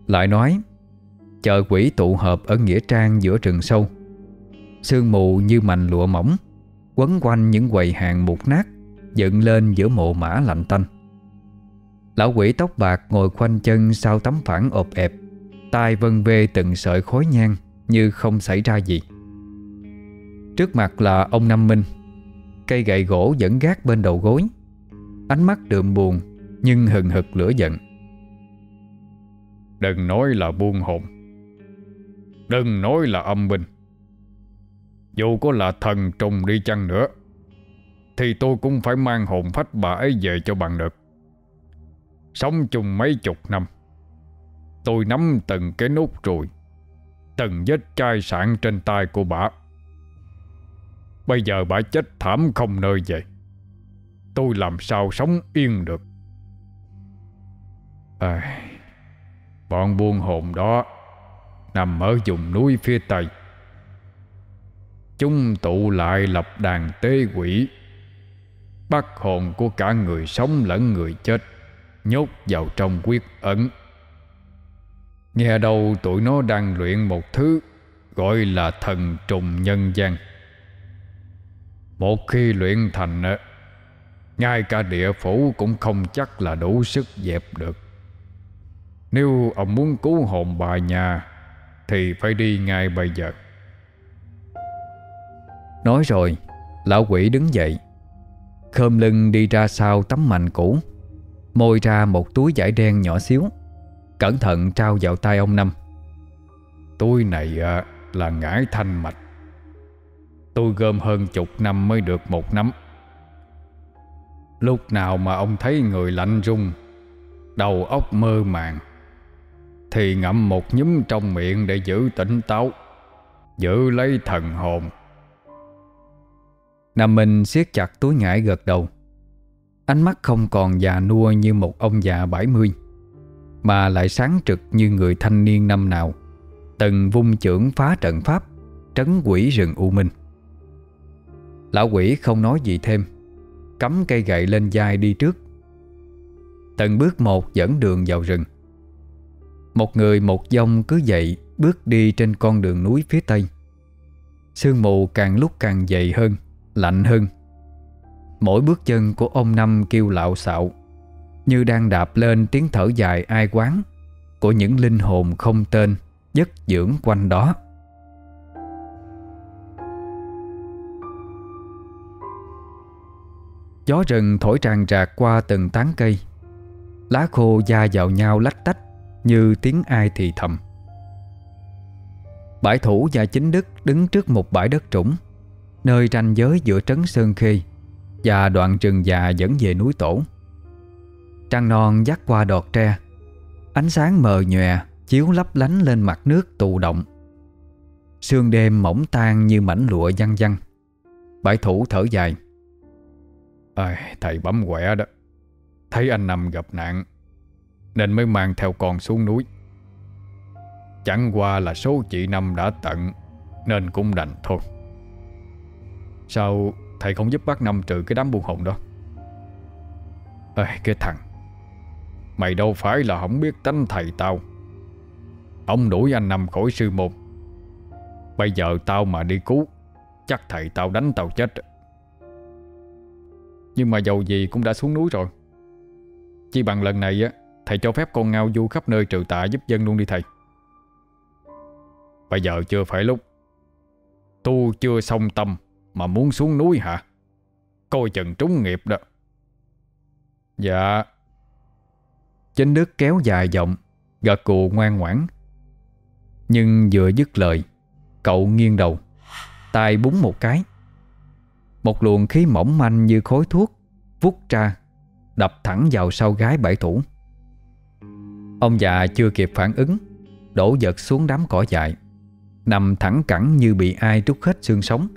Lại nói Chợ quỷ tụ hợp ở Nghĩa Trang giữa rừng sâu. Sương mù như mành lụa mỏng, Quấn quanh những quầy hàng mục nát, Dựng lên giữa mộ mã lạnh tanh. Lão quỷ tóc bạc ngồi khoanh chân sau tấm phản ộp ẹp tay vân vê từng sợi khói nhang Như không xảy ra gì. Trước mặt là ông Nam Minh, Cây gậy gỗ vẫn gác bên đầu gối. Ánh mắt đượm buồn Nhưng hừng hực lửa giận. Đừng nói là buông hồn. Đừng nói là âm binh. Dù có là thần trùng đi chăng nữa Thì tôi cũng phải mang hồn phách bà ấy về cho bằng được. Sống chung mấy chục năm Tôi nắm từng cái nút rồi Từng vết chai sản trên tay của bà. Bây giờ bà chết thảm không nơi về Tôi làm sao sống yên được? À, Bọn buôn hồn đó Nằm ở vùng núi phía Tây. Chúng tụ lại lập đàn tế quỷ, Bắt hồn của cả người sống lẫn người chết Nhốt vào trong quyết ẩn. Nghe đâu tụi nó đang luyện một thứ Gọi là thần trùng nhân gian. Một khi luyện thành Ngay cả địa phủ cũng không chắc là đủ sức dẹp được. Nếu ông muốn cứu hồn bà nhà Thì phải đi ngay bây giờ. Nói rồi Lão quỷ đứng dậy. Khơm lưng đi ra sau tấm mạnh cũ Môi ra một túi vải đen nhỏ xíu Cẩn thận trao vào tay ông Năm. Túi này à, là ngải thanh mạch. Tôi gom hơn chục năm mới được một nắm. Lúc nào mà ông thấy người lạnh rung Đầu óc mơ màng thì ngậm một nhúm trong miệng để giữ tỉnh táo, Giữ lấy thần hồn. Nam Minh siết chặt túi ngải gật đầu. Ánh mắt không còn già nua như một ông già 70 Mà lại sáng trực như người thanh niên năm nào, Từng vung trưởng phá trận pháp, Trấn quỷ rừng U Minh. Lão quỷ không nói gì thêm, Cắm cây gậy lên vai đi trước. Từng bước một dẫn đường vào rừng. Một người một dông cứ dậy Bước đi trên con đường núi phía tây. Sương mù càng lúc càng dày hơn, Lạnh hơn. Mỗi bước chân của ông Năm kêu lạo xạo, Như đang đạp lên tiếng thở dài ai quán Của những linh hồn không tên Giấc dưỡng quanh đó. Gió rừng thổi tràn trạc qua từng tán cây. Lá khô da vào nhau lách tách như tiếng ai thì thầm. Bãi thủ và chính đức đứng trước một bãi đất trũng Nơi ranh giới giữa trấn Sơn Khê Và đoạn rừng già dẫn về núi tổ. Trăng non dắt qua đọt tre Ánh sáng mờ nhòe Chiếu lấp lánh lên mặt nước tụ động. Sương đêm mỏng tan như mảnh lụa văng văng. Bãi thủ thở dài. À, Thầy bấm quẻ đó. Thấy anh nằm gặp nạn nên mới mang theo con xuống núi. Chẳng qua là số chị Năm đã tận, Nên cũng đành thôi. Sao thầy không giúp bác Năm trừ cái đám buôn hồn đó? Ê, Cái thằng, Mày đâu phải là không biết tánh thầy tao. Ông đuổi anh Năm khỏi sư môn. Bây giờ tao mà đi cứu, Chắc thầy tao đánh tao chết. Nhưng mà dầu gì cũng đã xuống núi rồi. Chỉ bằng lần này á Thầy cho phép con ngao du khắp nơi trừ tạ giúp dân luôn đi, thầy. Bây giờ chưa phải lúc. Tu chưa xong tâm Mà muốn xuống núi hả? Coi chừng trúng nghiệp đó. Dạ. Chính Đức kéo dài giọng Gật cụ ngoan ngoãn. Nhưng vừa dứt lời, Cậu nghiêng đầu, tay búng một cái. Một luồng khí mỏng manh như khối thuốc Vút ra, Đập thẳng vào sau gái bảy thủ. Ông già chưa kịp phản ứng, Đổ giật xuống đám cỏ dại, Nằm thẳng cẳng như bị ai trút hết xương sống.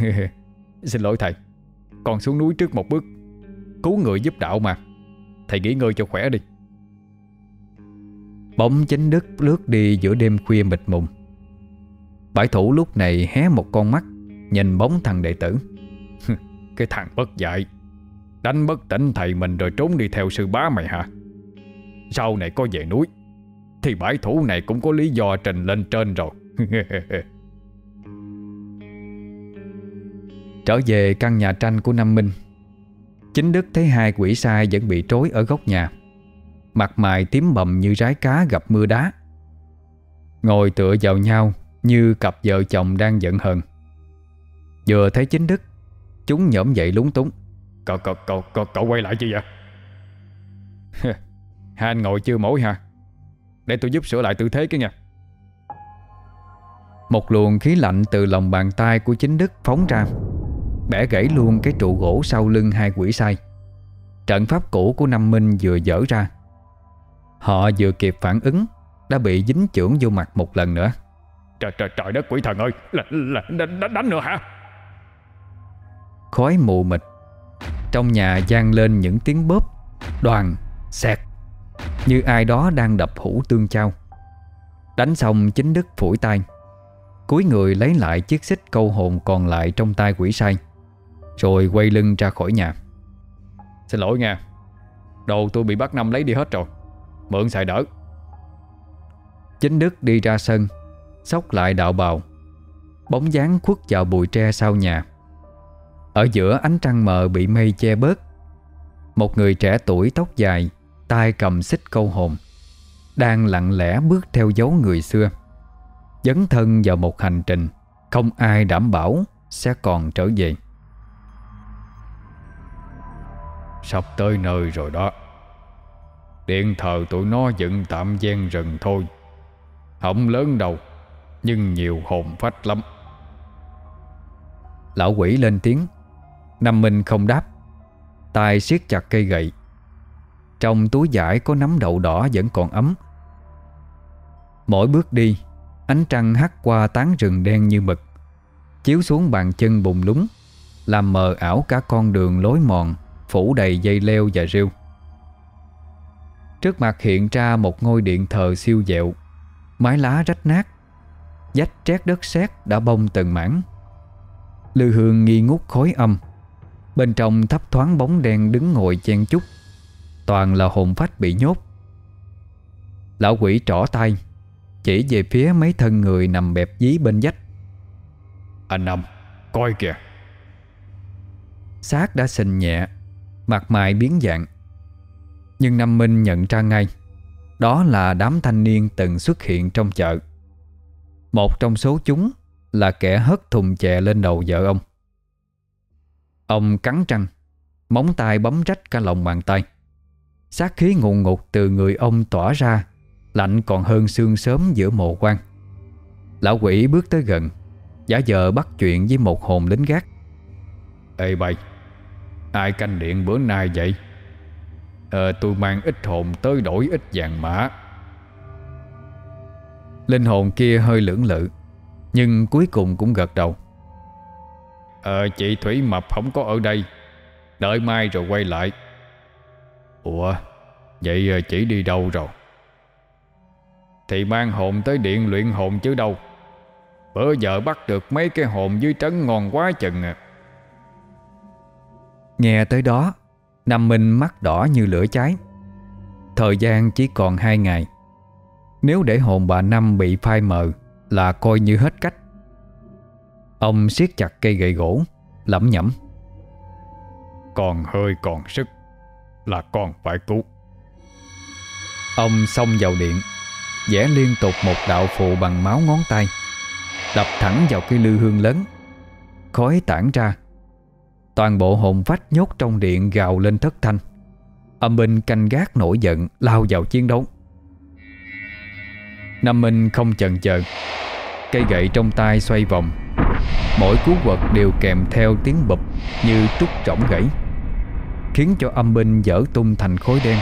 Xin lỗi thầy, Con xuống núi trước một bước, Cứu người giúp đạo mà. Thầy nghỉ ngơi cho khỏe đi. Bóng chính đức lướt đi giữa đêm khuya mịt mùng. Bãi thủ lúc này hé một con mắt, Nhìn bóng thằng đệ tử. Cái thằng bất dạy Đánh bất tỉnh thầy mình rồi trốn đi theo sư bá mày hả? Sau này có về núi Thì bãi thủ này cũng có lý do trình lên trên rồi. Trở về căn nhà tranh của Nam Minh Chính Đức thấy hai quỷ sai vẫn bị trối ở góc nhà. Mặt mày tím bầm như rái cá gặp mưa đá. Ngồi tựa vào nhau Như cặp vợ chồng đang giận hờn. Vừa thấy chính Đức Chúng nhổm dậy lúng túng. Cậu, cậu, cậu, cậu, cậu quay lại chi vậy Hai anh ngồi chưa mỏi hả Để tôi giúp sửa lại tư thế cái nha. Một luồng khí lạnh từ lòng bàn tay của chính Đức phóng ra Bẻ gãy luôn cái trụ gỗ sau lưng hai quỷ sai. Trận pháp cũ của Năm Minh vừa dở ra. Họ vừa kịp phản ứng Đã bị dính chưởng vô mặt một lần nữa. Trời trời trời đất quỷ thần ơi là, là, đánh, đánh nữa hả? Khói mù mịt. Trong nhà gian lên những tiếng bóp Đoàn, xẹt như ai đó đang đập hũ tương trao Đánh xong chính đức phủi tay cúi người lấy lại chiếc xích câu hồn còn lại trong tay quỷ sai, Rồi quay lưng ra khỏi nhà. Xin lỗi nha, Đồ tôi bị bắt năm lấy đi hết rồi. Mượn xài đỡ. Chính Đức đi ra sân Xốc lại đạo bào. Bóng dáng khuất vào bụi tre sau nhà. Ở giữa ánh trăng mờ bị mây che bớt. Một người trẻ tuổi tóc dài tay cầm xích câu hồn Đang lặng lẽ bước theo dấu người xưa. Dấn thân vào một hành trình Không ai đảm bảo Sẽ còn trở về. Sắp tới nơi rồi đó. Điện thờ tụi nó dựng tạm gian rừng thôi. Không lớn đâu Nhưng nhiều hồn phách lắm. Lão quỷ lên tiếng. Năm Minh không đáp. Tay siết chặt cây gậy trong túi giải có nắm đậu đỏ vẫn còn ấm. Mỗi bước đi, Ánh trăng hắt qua tán rừng đen như mực, Chiếu xuống bàn chân bùng lúng, Làm mờ ảo cả con đường lối mòn, Phủ đầy dây leo và rêu. Trước mặt hiện ra một ngôi điện thờ siêu dẹo, Mái lá rách nát, Dách trét đất sét đã bông từng mảng. Lư hương nghi ngút khói âm, Bên trong thấp thoáng bóng đen đứng ngồi chen chúc. Toàn là hồn phách bị nhốt. Lão quỷ trỏ tay Chỉ về phía mấy thân người nằm bẹp dí bên vách. Anh Năm Coi kìa. Xác đã sình nhẹ Mặt mày biến dạng. Nhưng Năm Minh nhận ra ngay Đó là đám thanh niên từng xuất hiện trong chợ. Một trong số chúng Là kẻ hất thùng chè lên đầu vợ ông. Ông cắn răng Móng tay bấm rách cả lòng bàn tay Sát khí ngùn ngụt từ người ông tỏa ra Lạnh còn hơn xương sớm giữa mộ quan Lão quỷ bước tới gần Giả vờ bắt chuyện với một hồn lính gác. Ê bay Ai canh điện bữa nay vậy? Ờ tôi mang ít hồn tới đổi ít vàng mã. Linh hồn kia hơi lưỡng lự Nhưng cuối cùng cũng gật đầu. Ờ chị Thủy Mập không có ở đây Đợi mai rồi quay lại Ủa Vậy ờ, chỉ đi đâu rồi? Thì mang hồn tới điện luyện hồn chứ đâu. Bữa giờ bắt được mấy cái hồn dưới trấn ngon quá chừng à. Nghe tới đó Nam Minh mắt đỏ như lửa cháy. Thời gian chỉ còn hai ngày. Nếu để hồn bà Năm bị phai mờ Là coi như hết cách. Ông siết chặt cây gậy gỗ Lẩm nhẩm. Còn hơi còn sức là còn phải cứu. Ông xông vào điện, vẽ liên tục một đạo phù bằng máu ngón tay, Đập thẳng vào cái lư hương lớn, Khói tản ra. Toàn bộ hồn vách nhốt trong điện gào lên thất thanh. Âm binh canh gác nổi giận, Lao vào chiến đấu. Nam Minh không chần chờ Cây gậy trong tay xoay vòng. Mỗi cú quật đều kèm theo tiếng bụp Như trúc trỏng gãy. Khiến cho âm binh dở tung thành khối đen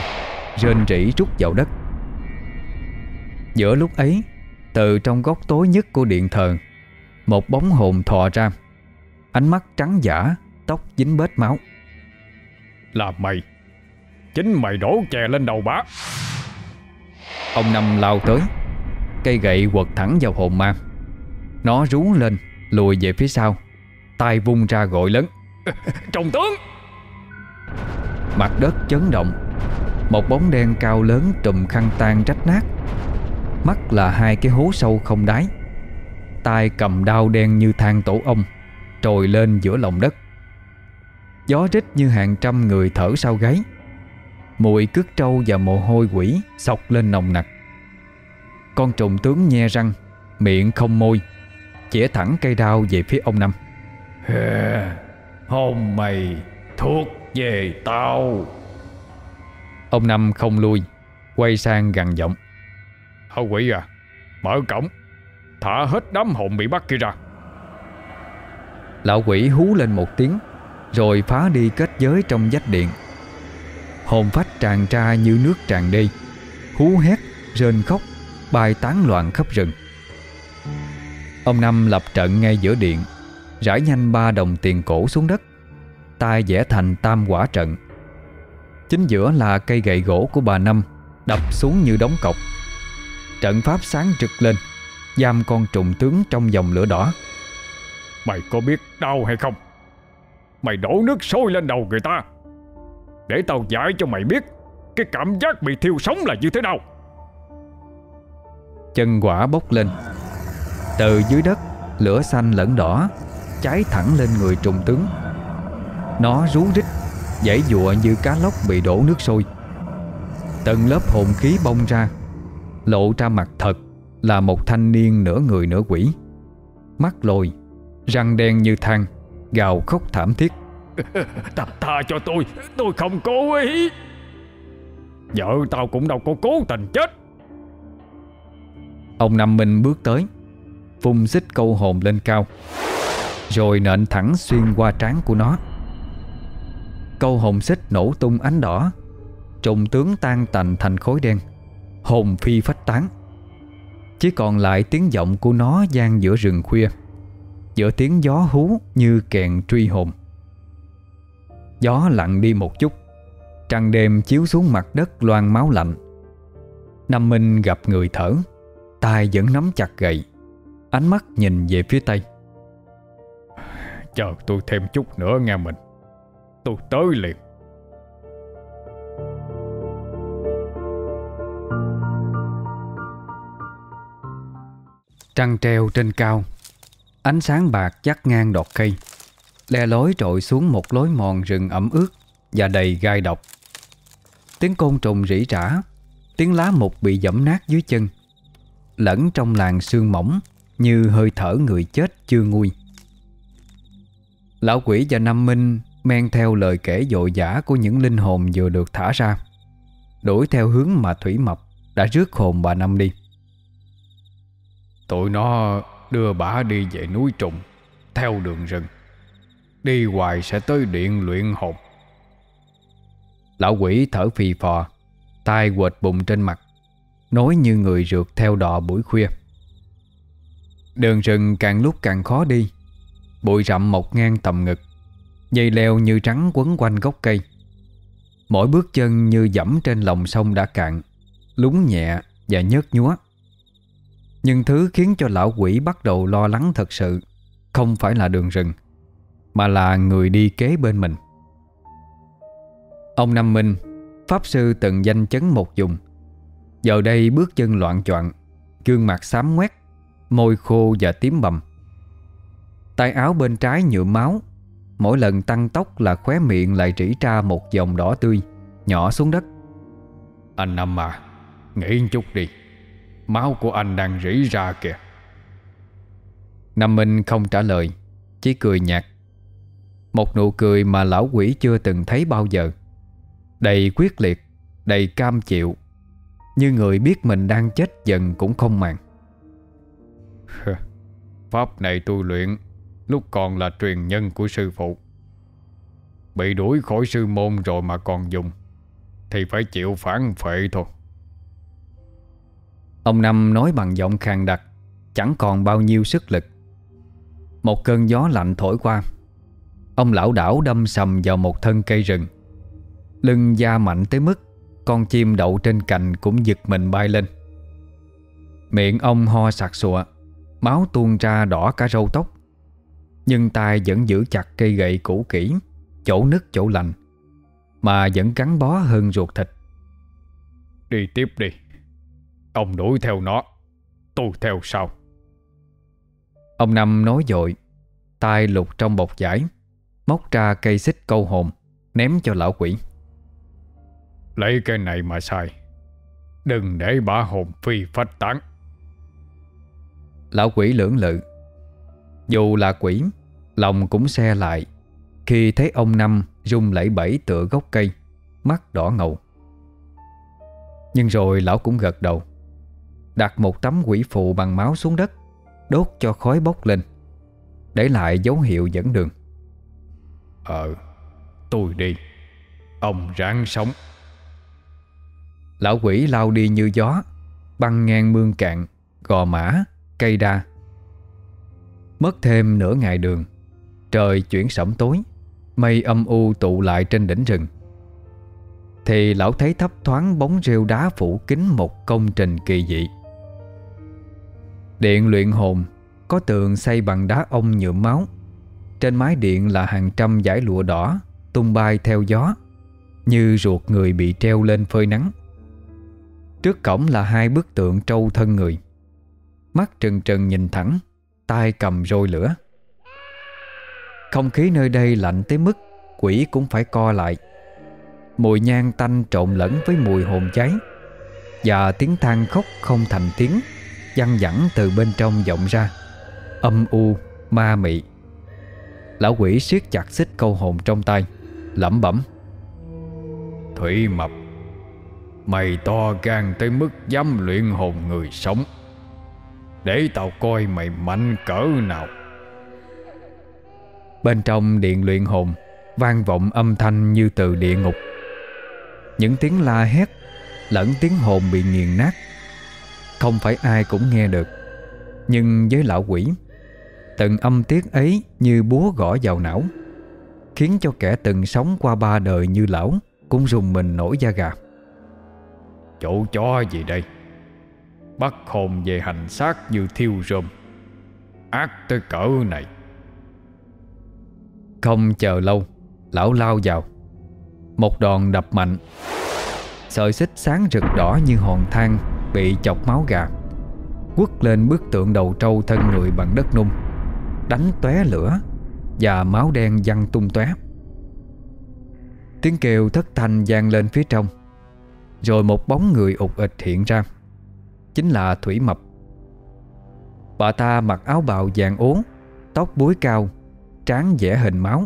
Rên rỉ rút vào đất. Giữa lúc ấy Từ trong góc tối nhất của điện thờ Một bóng hồn thò ra. Ánh mắt trắng giả Tóc dính bết máu. Là mày! Chính mày đổ chè lên đầu bá Ông Năm lao tới Cây gậy quật thẳng vào hồn ma. Nó rú lên Lùi về phía sau tay vung ra gọi lớn. Trọng tướng Mặt đất chấn động. Một bóng đen cao lớn trùm khăn tan rách nát. Mắt là hai cái hố sâu không đáy. Tay cầm đao đen như than tổ ong, Trồi lên giữa lòng đất. Gió rít như hàng trăm người thở sau gáy. Mùi cước trâu và mồ hôi quỷ Sọc lên nồng nặc. Con trùng tướng nhe răng, Miệng không môi Chỉa thẳng cây đao về phía ông Năm. Hôm mày thuộc về tao. Ông Năm không lui Quay sang gằn giọng. Hậu quỷ à Mở cổng Thả hết đám hồn bị bắt kia ra. Lão quỷ hú lên một tiếng Rồi phá đi kết giới trong vách điện. Hồn phách tràn ra như nước tràn đi Hú hét, rên khóc Bay tán loạn khắp rừng. Ông Năm lập trận ngay giữa điện Rải nhanh ba đồng tiền cổ xuống đất tay vẽ thành tam quả trận. Chính giữa là cây gậy gỗ của bà Năm Đập xuống như đống cọc. Trận pháp sáng rực lên Giam con trùng tướng trong dòng lửa đỏ. Mày có biết đau hay không? Mày đổ nước sôi lên đầu người ta. Để tao giải cho mày biết Cái cảm giác bị thiêu sống là như thế nào. Chân quả bốc lên. Từ dưới đất Lửa xanh lẫn đỏ Cháy thẳng lên người trùng tướng Nó rú rít Dãy dụa như cá lóc bị đổ nước sôi. Từng lớp hồn khí bông ra Lộ ra mặt thật Là một thanh niên nửa người nửa quỷ. Mắt lồi Răng đen như than Gào khóc thảm thiết. Ta tha cho tôi Tôi không cố ý. Vợ tao cũng đâu có cố tình chết. Ông Năm Minh bước tới Phun xích câu hồn lên cao Rồi nện thẳng xuyên qua trán của nó Câu hồn xích nổ tung ánh đỏ. Trùng tướng tan tành thành khối đen. Hồn phi phách tán. Chỉ còn lại tiếng giọng của nó gian giữa rừng khuya. Giữa tiếng gió hú như kèn truy hồn. Gió lặng đi một chút. Trăng đêm chiếu xuống mặt đất loang máu lạnh. Năm Minh gặp người thở. Tay vẫn nắm chặt gậy. Ánh mắt nhìn về phía tây. Chờ tôi thêm chút nữa nghe mình. Tôi tới liền. Trăng treo trên cao, Ánh sáng bạc dắt ngang đọt cây. Le lối trội xuống một lối mòn rừng ẩm ướt Và đầy gai độc. Tiếng côn trùng rỉ rả, Tiếng lá mục bị dẫm nát dưới chân, Lẫn trong làng sương mỏng Như hơi thở người chết chưa nguôi. Lão quỷ và Nam Minh Men theo lời kể dội dã Của những linh hồn vừa được thả ra. Đuổi theo hướng mà Thủy Mập Đã rước hồn bà Năm đi. Tụi nó đưa bà đi về núi trùng Theo đường rừng. Đi hoài sẽ tới điện luyện hồn. Lão quỷ thở phì phò tay quệt bụng trên mặt Nói như người rượt theo đò buổi khuya. Đường rừng càng lúc càng khó đi Bụi rậm mọc ngang tầm ngực Dây leo như trắng quấn quanh gốc cây. Mỗi bước chân như dẫm trên lòng sông đã cạn Lúng nhẹ và nhớt nhúa. Nhưng thứ khiến cho lão quỷ bắt đầu lo lắng thật sự Không phải là đường rừng, Mà là người đi kế bên mình. Ông Năm Minh, Pháp sư từng danh chấn một dùng Giờ đây bước chân loạn choạng, Gương mặt xám ngoét, Môi khô và tím bầm. Tay áo bên trái nhuộm máu Mỗi lần tăng tốc là khóe miệng lại rỉ ra một dòng đỏ tươi Nhỏ xuống đất. Anh Năm à Nghỉ chút đi. Máu của anh đang rỉ ra kìa. Năm Minh không trả lời Chỉ cười nhạt. Một nụ cười mà lão quỷ chưa từng thấy bao giờ. Đầy quyết liệt Đầy cam chịu. Như người biết mình đang chết dần cũng không màng. Pháp này tôi luyện Lúc còn là truyền nhân của sư phụ. Bị đuổi khỏi sư môn rồi mà còn dùng, Thì phải chịu phản phệ thôi. Ông Năm nói bằng giọng khàn đặc, Chẳng còn bao nhiêu sức lực. Một cơn gió lạnh thổi qua, Ông lão đảo đâm sầm vào một thân cây rừng. Lưng da mạnh tới mức Con chim đậu trên cành cũng giật mình bay lên. Miệng ông ho sặc sụa, Máu tuôn ra đỏ cả râu tóc. Nhưng tay vẫn giữ chặt cây gậy cũ kỹ Chỗ nứt chỗ lành Mà vẫn gắn bó hơn ruột thịt. Đi tiếp đi. Ông đuổi theo nó Tôi theo sau. Ông Năm nói dội tay lục trong bọc giải Móc ra cây xích câu hồn Ném cho lão quỷ. Lấy cái này mà sai Đừng để bả hồn phi phách tán. Lão quỷ lưỡng lự Dù là quỷ Lòng cũng xe lại. Khi thấy ông Năm rung lẫy bẫy tựa gốc cây Mắt đỏ ngầu. Nhưng rồi lão cũng gật đầu. Đặt một tấm quỷ phụ bằng máu xuống đất Đốt cho khói bốc lên. Để lại dấu hiệu dẫn đường. Ờ Tôi đi. Ông ráng sống. Lão quỷ lao đi như gió Băng ngang mương cạn Gò mã Cây đa Mất thêm nửa ngày đường. Trời chuyển sẩm tối, Mây âm u tụ lại trên đỉnh rừng. Thì lão thấy thấp thoáng bóng rêu đá phủ kín một công trình kỳ dị. Điện luyện hồn, Có tường xây bằng đá ông nhuộm máu. Trên mái điện là hàng trăm dải lụa đỏ Tung bay theo gió, Như ruột người bị treo lên phơi nắng. Trước cổng là hai bức tượng trâu thân người. Mắt trừng trừng nhìn thẳng tay cầm roi lửa. Không khí nơi đây lạnh tới mức Quỷ cũng phải co lại. Mùi nhang tanh trộn lẫn với mùi hồn cháy Và tiếng than khóc không thành tiếng Văng vẳng từ bên trong vọng ra. Âm u, ma mị. Lão quỷ siết chặt xích câu hồn trong tay Lẩm bẩm. Thủy mập Mày to gan tới mức dám luyện hồn người sống. Để tao coi mày mạnh cỡ nào. Bên trong điện luyện hồn vang vọng âm thanh như từ địa ngục. Những tiếng la hét Lẫn tiếng hồn bị nghiền nát. Không phải ai cũng nghe được Nhưng với lão quỷ Từng âm tiết ấy như búa gõ vào não Khiến cho kẻ từng sống qua ba đời như lão Cũng rùng mình nổi da gà. Chỗ chó gì đây Bắt hồn về hành xác như thiêu rơm. Ác tới cỡ này. Không chờ lâu, Lão lao vào. Một đòn đập mạnh. Sợi xích sáng rực đỏ như hòn than Bị chọc máu gà. Quất lên bức tượng đầu trâu thân người bằng đất nung. Đánh tóe lửa Và máu đen văng tung tóe. Tiếng kêu thất thanh vang lên phía trong. Rồi một bóng người ụt ịch hiện ra. Chính là Thủy Mập. Bà ta mặc áo bào vàng ố Tóc búi cao Trán vẽ hình máu,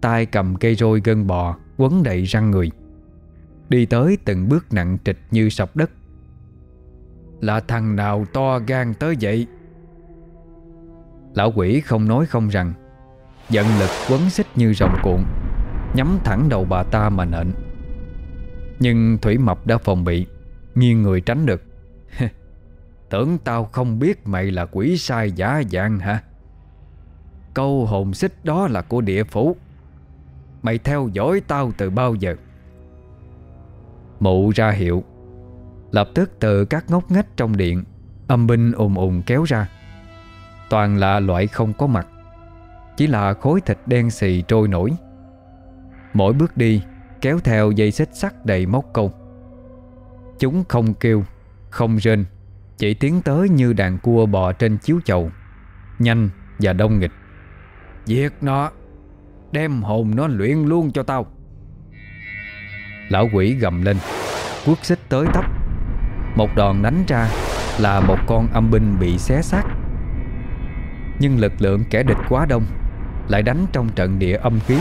tay cầm cây roi gân bò Quấn đầy răng người. Đi tới từng bước nặng trịch như sọc đất. Là thằng nào to gan tới vậy? Lão quỷ không nói không rằng, Giận lực quấn xích như rồng cuộn, Nhắm thẳng đầu bà ta mà nện. Nhưng Thủy Mập đã phòng bị, Nghiêng người tránh được. Tưởng tao không biết mày là quỷ sai giả dạng hả? Câu hồn xích đó là của địa phủ. Mày theo dõi tao từ bao giờ? Mụ ra hiệu. Lập tức từ các ngóc ngách trong điện, Âm binh ùm ùm kéo ra. Toàn là loại không có mặt. Chỉ là khối thịt đen xì trôi nổi. Mỗi bước đi, Kéo theo dây xích sắt đầy móc câu. Chúng không kêu, Không rên. Chỉ tiến tới như đàn cua bò trên chiếu chậu Nhanh và đông nghịch. Diệt nó Đem hồn nó luyện luôn cho tao. Lão quỷ gầm lên Quốc xích tới tấp. Một đòn đánh ra Là một con âm binh bị xé xác. Nhưng lực lượng kẻ địch quá đông Lại đánh trong trận địa âm khí.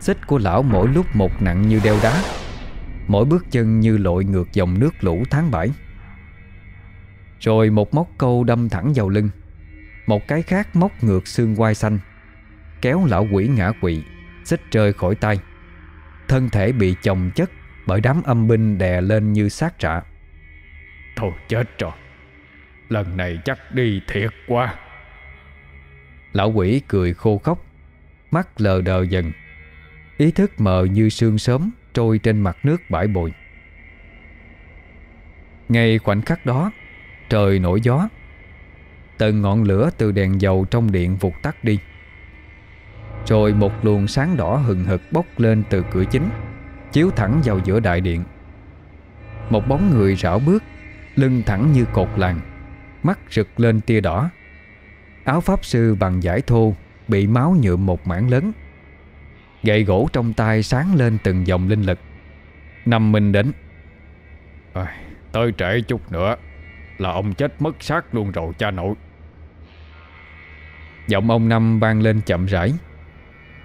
Xích của lão mỗi lúc một nặng như đeo đá Mỗi bước chân như lội ngược dòng nước lũ tháng bảy Rồi một móc câu đâm thẳng vào lưng. Một cái khác móc ngược xương quai xanh Kéo lão quỷ ngã quỵ Xích rơi khỏi tay. Thân thể bị chồng chất Bởi đám âm binh đè lên như xác rạ Thôi chết rồi Lần này chắc đi thiệt quá. Lão quỷ cười khô khóc Mắt lờ đờ dần. Ý thức mờ như sương sớm Trôi trên mặt nước bãi bồi. Ngay khoảnh khắc đó Trời nổi gió. Từng ngọn lửa từ đèn dầu trong điện vụt tắt đi. Rồi một luồng sáng đỏ hừng hực bốc lên từ cửa chính Chiếu thẳng vào giữa đại điện. Một bóng người rảo bước Lưng thẳng như cột làng Mắt rực lên tia đỏ. Áo pháp sư bằng giải thô Bị máu nhuộm một mảng lớn. Gậy gỗ trong tay sáng lên từng dòng linh lực. Năm minh đến. À, Tới trễ chút nữa. Là ông chết mất xác luôn rồi, cha nội. Giọng ông Năm vang lên chậm rãi.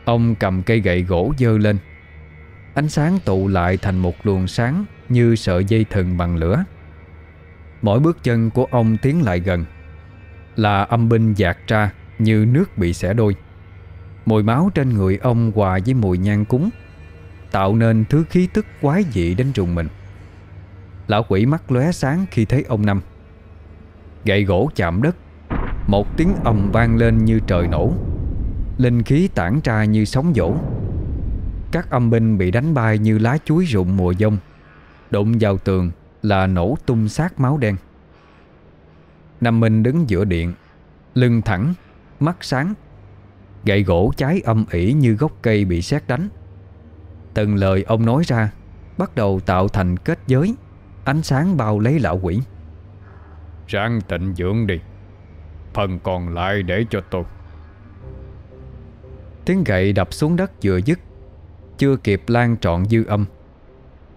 Ông cầm cây gậy gỗ dơ lên. Ánh sáng tụ lại thành một luồng sáng Như sợi dây thừng bằng lửa. Mỗi bước chân của ông tiến lại gần, Là âm binh dạt ra Như nước bị xẻ đôi. Mùi máu trên người ông hòa với mùi nhang cúng, Tạo nên thứ khí tức quái dị đến rùng mình. Lão quỷ mắt lóe sáng khi thấy ông Năm. Gậy gỗ chạm đất. Một tiếng ầm vang lên như trời nổ. Linh khí tản ra như sóng dỗ. Các âm binh bị đánh bay như lá chuối rụng mùa dông Đụng vào tường là nổ tung sát máu đen. Nam Minh đứng giữa điện, Lưng thẳng, Mắt sáng. Gậy gỗ cháy âm ỉ như gốc cây bị sét đánh. Từng lời ông nói ra Bắt đầu tạo thành kết giới, Ánh sáng bao lấy lão quỷ. Ráng tịnh dưỡng đi. Phần còn lại để cho tôi. Tiếng gậy đập xuống đất vừa dứt, Chưa kịp lan trọn dư âm.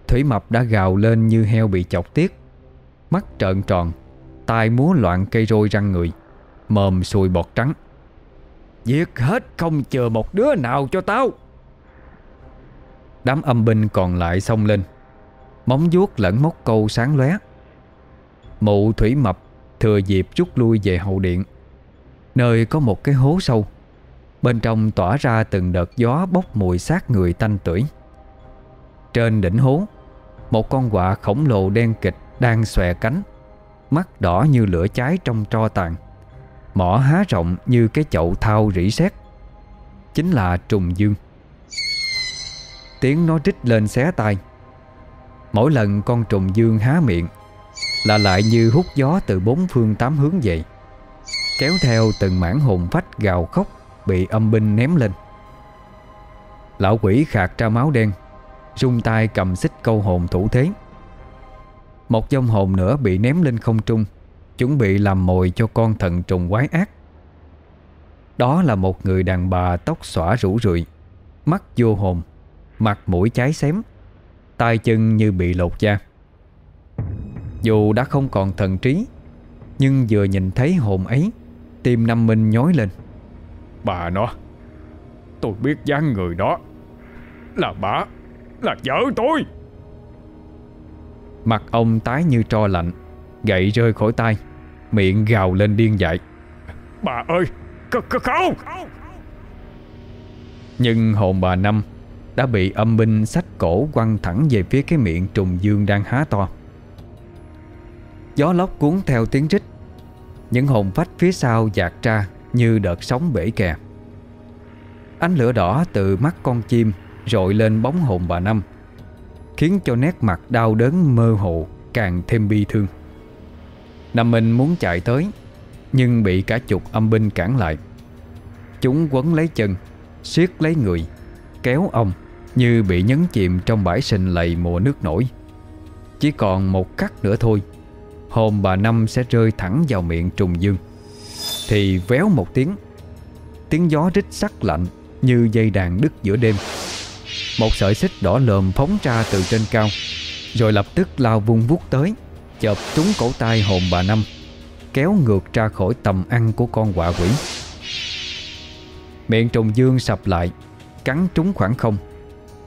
Thủy mập đã gào lên như heo bị chọc tiết. Mắt trợn tròn, Tai múa loạn cây roi răng người, Mồm sùi bọt trắng. Giết hết không chờ một đứa nào cho tao. Đám âm binh còn lại xông lên. Móng vuốt lẫn móc câu sáng lóe. Mụ thủy mập Thừa dịp rút lui về hậu điện. Nơi có một cái hố sâu. Bên trong tỏa ra từng đợt gió bốc mùi xác người tanh tưởi. Trên đỉnh hố, Một con quạ khổng lồ đen kịch đang xòe cánh, Mắt đỏ như lửa cháy trong tro tàn. Mỏ há rộng như cái chậu thao rỉ sét. Chính là trùng dương. Tiếng nó trích lên xé tai. Mỗi lần con trùng dương há miệng là lại như hút gió từ bốn phương tám hướng vậy. Kéo theo từng mảng hồn phách gào khóc Bị âm binh ném lên. Lão quỷ khạc ra máu đen, Rung tay cầm xích câu hồn thủ thế. Một dông hồn nữa bị ném lên không trung, Chuẩn bị làm mồi cho con thần trùng quái ác. Đó là một người đàn bà tóc xõa rủ rượi Mắt vô hồn, Mặt mũi cháy xém, tay chân như bị lột da. Dù đã không còn thần trí Nhưng vừa nhìn thấy hồn ấy Tim năm minh nhói lên. Bà nó Tôi biết dáng người đó Là bà Là vợ tôi. Mặt ông tái như tro lạnh Gậy rơi khỏi tay Miệng gào lên điên dại. Bà ơi Không! Nhưng hồn bà Năm Đã bị âm binh sách cổ quăng thẳng về phía cái miệng trùng dương đang há to Gió lốc cuốn theo tiếng rít. Những hồn phách phía sau dạt ra Như đợt sóng bể kè. Ánh lửa đỏ từ mắt con chim Rội lên bóng hồn bà Năm, Khiến cho nét mặt đau đớn mơ hồ Càng thêm bi thương. Nam Minh muốn chạy tới, Nhưng bị cả chục âm binh cản lại. Chúng quấn lấy chân, siết lấy người, Kéo ông Như bị nhấn chìm trong bãi sình lầy mùa nước nổi. Chỉ còn một cắt nữa thôi Hồn bà Năm sẽ rơi thẳng vào miệng trùng dương. Thì véo một tiếng Tiếng gió rít sắc lạnh Như dây đàn đứt giữa đêm. Một sợi xích đỏ lờm phóng ra từ trên cao, Rồi lập tức lao vung vút tới, Chợp trúng cổ tay hồn bà Năm, Kéo ngược ra khỏi tầm ăn của con quạ quỷ. Miệng trùng dương sập lại, Cắn trúng khoảng không,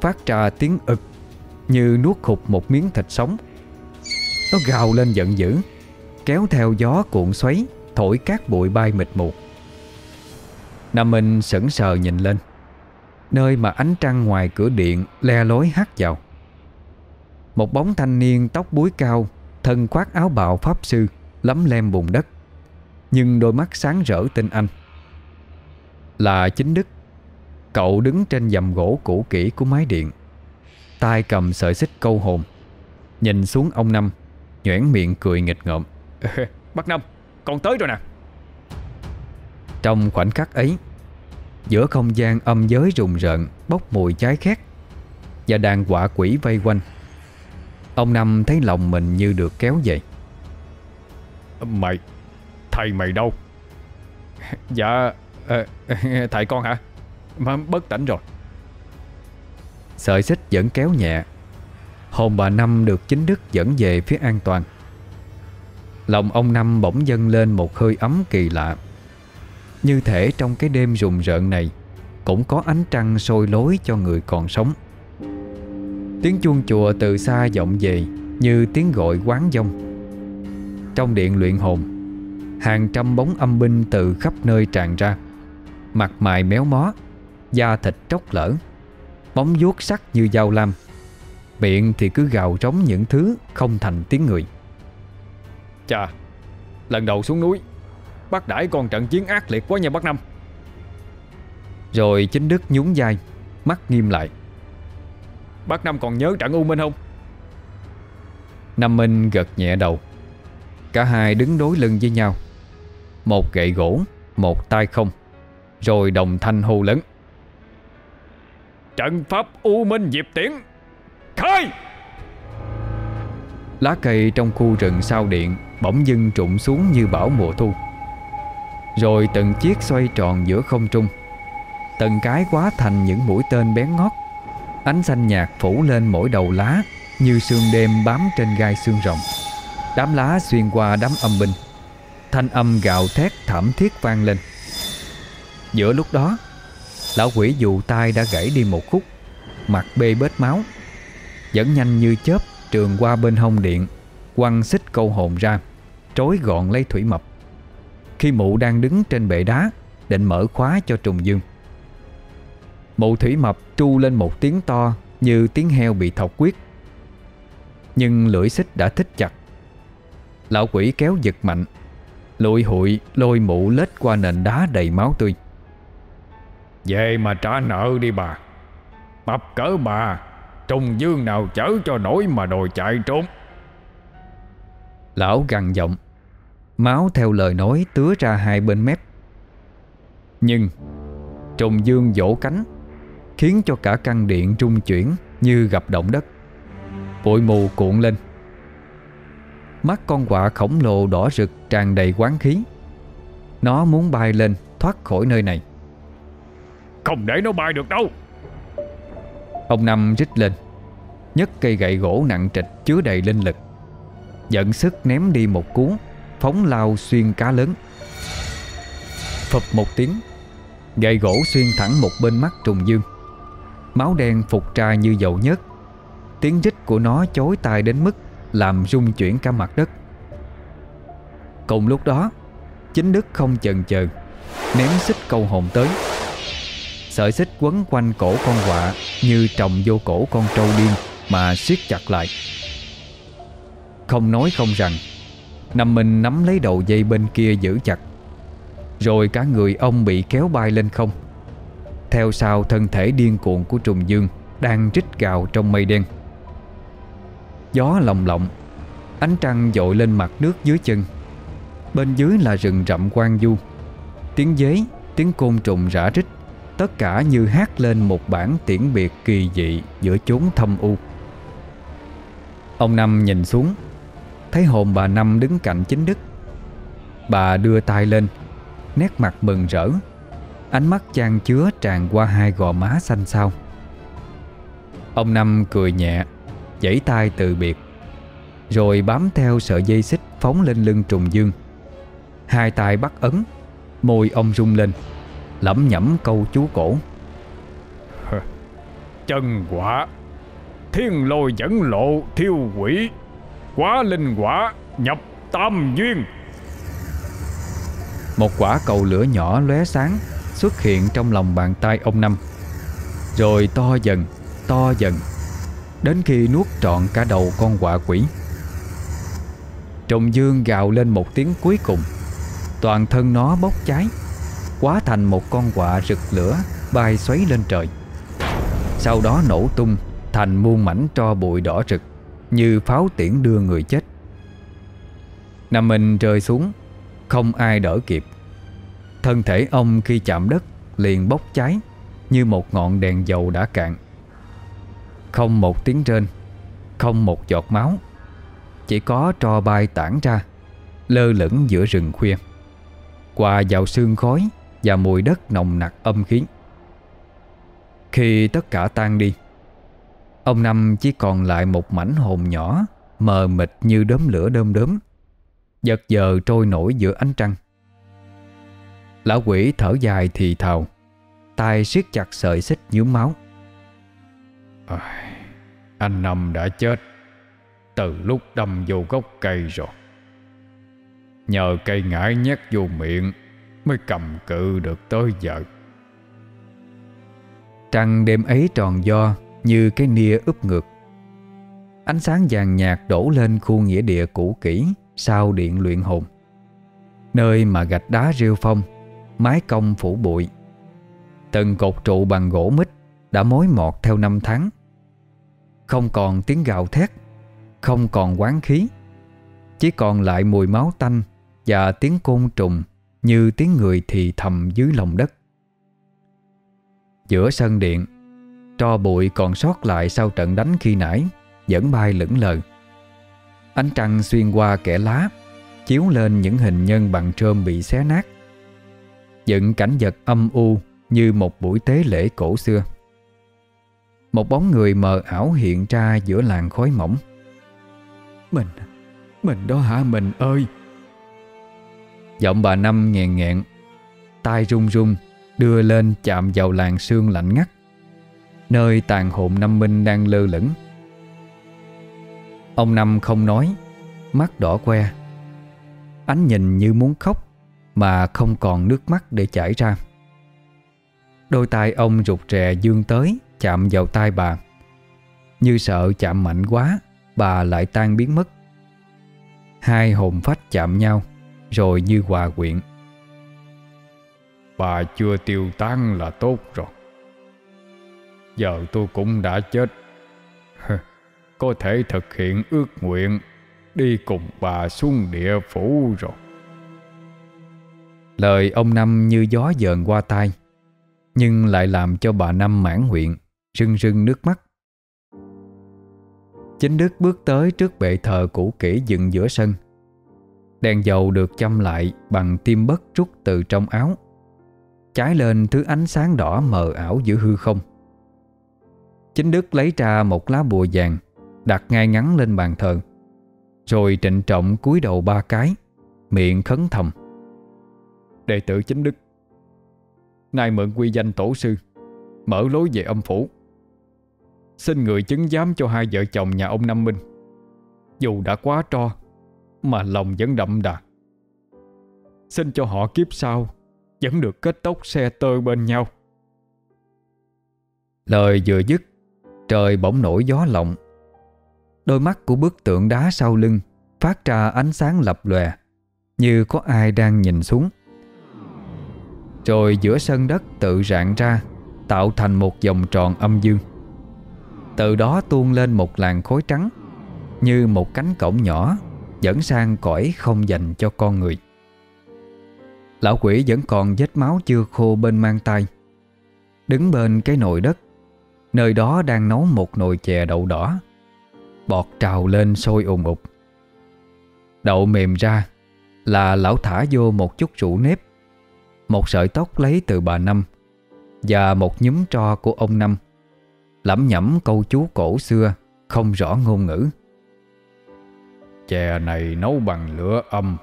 Phát ra tiếng ực Như nuốt khục một miếng thịt sống. Nó gào lên giận dữ, Kéo theo gió cuộn xoáy, Thổi cát bụi bay mịt mù. Nam Minh sững sờ nhìn lên, Nơi mà ánh trăng ngoài cửa điện Le lối hắt vào. Một bóng thanh niên tóc búi cao, Thân khoác áo bào pháp sư, Lấm lem bùn đất, Nhưng đôi mắt sáng rỡ tinh anh. Là chính Đức, Cậu đứng trên dầm gỗ cũ kỹ của mái điện. Tay cầm sợi xích câu hồn, Nhìn xuống ông Năm. Nhoẻn miệng cười nghịch ngợm. Bác Năm, con tới rồi nè. Trong khoảnh khắc ấy Giữa không gian âm giới rùng rợn Bốc mùi cháy khét Và đàn quạ quỷ vây quanh Ông Năm thấy lòng mình như được kéo dậy Mày Thầy mày đâu? Dạ ờ, Thầy con hả? Mà bất tỉnh rồi. Sợi xích vẫn kéo nhẹ Hồn bà Năm được chính Đức dẫn về phía an toàn. Lòng ông Năm bỗng dâng lên một hơi ấm kỳ lạ. Như thể trong cái đêm rùng rợn này, Cũng có ánh trăng sôi lối cho người còn sống. Tiếng chuông chùa từ xa vọng về Như tiếng gọi quán dông. Trong điện luyện hồn, Hàng trăm bóng âm binh từ khắp nơi tràn ra. Mặt mày méo mó, Da thịt tróc lở. Bóng vuốt sắc như dao lam. Miệng thì cứ gào trống những thứ Không thành tiếng người. Chà Lần đầu xuống núi Bác đãi con trận chiến ác liệt quá nha bác Năm. Rồi chính Đức nhún vai Mắt nghiêm lại. Bác Năm còn nhớ trận U Minh không? Năm Minh gật nhẹ đầu. Cả hai đứng đối lưng với nhau. Một gậy gỗ Một tay không Rồi đồng thanh hô lớn. Trận pháp U Minh Diệp Tiễn Khai Lá cây trong khu rừng sau điện Bỗng dưng trụng xuống như bão mùa thu. Rồi từng chiếc xoay tròn giữa không trung. Từng cái quá thành những mũi tên bén ngót. Ánh xanh nhạt phủ lên mỗi đầu lá Như sương đêm bám trên gai xương rồng. Đám lá xuyên qua đám âm binh. Thanh âm gạo thét thảm thiết vang lên. Giữa lúc đó, Lão quỷ dù tay đã gãy đi một khúc, Mặt bê bết máu. Vẫn nhanh như chớp, Trường qua bên hông điện, Quăng xích câu hồn ra Trối gọn lấy thủy mập. Khi mụ đang đứng trên bệ đá, Định mở khóa cho trùng dương. Mụ thủy mập tru lên một tiếng to Như tiếng heo bị thọc quyết. Nhưng lưỡi xích đã thích chặt. Lão quỷ kéo giật mạnh Lụi hụi, lôi mụ lết qua nền đá đầy máu tươi. Về mà trả nợ đi bà. Mập cỡ bà. Trùng dương nào chở cho nổi mà đòi chạy trốn. Lão gằn giọng. Máu theo lời nói tứa ra hai bên mép. Nhưng Trùng dương vỗ cánh Khiến cho cả căn điện trung chuyển Như gặp động đất. Bụi mù cuộn lên. Mắt con quạ khổng lồ đỏ rực tràn đầy quán khí. Nó muốn bay lên thoát khỏi nơi này. Không để nó bay được đâu Ông Năm rít lên. Nhấc cây gậy gỗ nặng trịch chứa đầy linh lực. Dẫn sức ném đi một cú Phóng lao xuyên cá lớn. Phập một tiếng, Gậy gỗ xuyên thẳng một bên mắt trùng dương. Máu đen phục ra như dầu nhớt. Tiếng rít của nó chối tai đến mức Làm rung chuyển cả mặt đất. Cùng lúc đó, Chính Đức không chần chờ Ném xích câu hồn tới. Sợi xích quấn quanh cổ con quạ như trồng vô cổ con trâu điên Mà siết chặt lại. Không nói không rằng Nam Minh nắm lấy đầu dây bên kia giữ chặt. Rồi cả người ông bị kéo bay lên không. Theo sau thân thể điên cuồng của trùng dương Đang rít gào trong mây đen. Gió lồng lộng Ánh trăng dội lên mặt nước dưới chân. Bên dưới là rừng rậm quang du. Tiếng dế, tiếng côn trùng rã rít. Tất cả như hát lên một bản tiễn biệt kỳ dị giữa chốn thâm u. Ông Năm nhìn xuống, Thấy hồn bà Năm đứng cạnh chính đức. Bà đưa tay lên, Nét mặt mừng rỡ, Ánh mắt chan chứa tràn qua hai gò má xanh xao. Ông Năm cười nhẹ, Giãy tay từ biệt, Rồi bám theo sợi dây xích Phóng lên lưng trùng dương. Hai tay bắt ấn, Môi ông rung lên. Lẩm nhẩm câu chú cổ. Chân quả Thiên lôi dẫn lộ thiêu quỷ Quá linh quả nhập tam duyên. Một quả cầu lửa nhỏ lóe sáng Xuất hiện trong lòng bàn tay ông Năm. Rồi to dần To dần Đến khi nuốt trọn cả đầu con quạ quỷ. Trùng dương gào lên một tiếng cuối cùng Toàn thân nó bốc cháy Quá thành một con quạ rực lửa, Bay xoáy lên trời. Sau đó nổ tung, Thành muôn mảnh tro bụi đỏ rực, Như pháo tiễn đưa người chết. Nam Minh rơi xuống, Không ai đỡ kịp. Thân thể ông khi chạm đất Liền bốc cháy, Như một ngọn đèn dầu đã cạn. Không một tiếng rên, Không một giọt máu, Chỉ có tro bay tản ra, Lơ lửng giữa rừng khuya. Quà vào sương khói và mùi đất nồng nặc âm khí Khi tất cả tan đi Ông Năm chỉ còn lại một mảnh hồn nhỏ Mờ mịt như đốm lửa đơm đớm Giật giờ trôi nổi giữa ánh trăng. Lão quỷ thở dài thì thào tay siết chặt sợi xích nhuốm máu. À, Anh Năm đã chết. Từ lúc đâm vô gốc cây rồi. Nhờ cây ngải nhét vô miệng Mới cầm cự được tới giờ. Trăng đêm ấy tròn do Như cái nia úp ngược. Ánh sáng vàng nhạt đổ lên khu nghĩa địa cũ kỹ Sau điện luyện hồn. Nơi mà gạch đá rêu phong, Mái cong phủ bụi. Từng cột trụ bằng gỗ mít Đã mối mọt theo năm tháng. Không còn tiếng gào thét, Không còn quán khí, Chỉ còn lại mùi máu tanh Và tiếng côn trùng như tiếng người thì thầm dưới lòng đất. Giữa sân điện Tro bụi còn sót lại sau trận đánh khi nãy Vẫn bay lững lờ. Ánh trăng xuyên qua kẽ lá Chiếu lên những hình nhân bằng trơm bị xé nát. Dựng cảnh vật âm u Như một buổi tế lễ cổ xưa. Một bóng người mờ ảo hiện ra giữa làng khói mỏng. Mình, mình đó hả? Mình ơi! Giọng bà Năm nghẹn nghẹn tay run run, Đưa lên chạm vào làng sương lạnh ngắt. Nơi tàn hồn Năm Minh đang lơ lửng. Ông Năm không nói, Mắt đỏ que Ánh nhìn như muốn khóc, Mà không còn nước mắt để chảy ra. Đôi tay ông rụt rè dương tới, Chạm vào tay bà. Như sợ chạm mạnh quá, Bà lại tan biến mất. Hai hồn phách chạm nhau. Rồi như hòa quyện. Bà chưa tiêu tan là tốt rồi. Giờ tôi cũng đã chết. Có thể thực hiện ước nguyện, Đi cùng bà xuống địa phủ rồi. Lời ông Năm như gió dờn qua tai, Nhưng lại làm cho bà Năm mãn nguyện, Rưng rưng nước mắt. Chính Đức bước tới trước bệ thờ cũ kỹ dựng giữa sân. Đèn dầu được châm lại bằng tim bất rút từ trong áo. Cháy lên thứ ánh sáng đỏ mờ ảo giữa hư không. Chính Đức lấy ra một lá bùa vàng, Đặt ngay ngắn lên bàn thờ, Rồi trịnh trọng cúi đầu ba cái, Miệng khấn thầm. Đệ tử chính Đức, Nay mượn quy danh tổ sư, Mở lối về âm phủ. Xin người chứng giám cho hai vợ chồng nhà ông Nam Minh. Dù đã quá tro mà lòng vẫn đậm đà. Xin cho họ kiếp sau Vẫn được kết tóc xe tơ bên nhau. Lời vừa dứt, Trời bỗng nổi gió lộng. Đôi mắt của bức tượng đá sau lưng Phát ra ánh sáng lập lòe, Như có ai đang nhìn xuống. Rồi giữa sân đất tự rạng ra, Tạo thành một vòng tròn âm dương. Từ đó tuôn lên một làn khối trắng, Như một cánh cổng nhỏ. Dẫn sang cõi không dành cho con người. Lão quỷ vẫn còn vết máu chưa khô bên mang tay, Đứng bên cái nồi đất, Nơi đó đang nấu một nồi chè đậu đỏ, Bọt trào lên sôi ùn ụt. Đậu mềm ra Là lão thả vô một chút rượu nếp, Một sợi tóc lấy từ bà Năm Và một nhúm tro của ông Năm, Lẩm nhẩm câu chú cổ xưa Không rõ ngôn ngữ. Chè này nấu bằng lửa âm.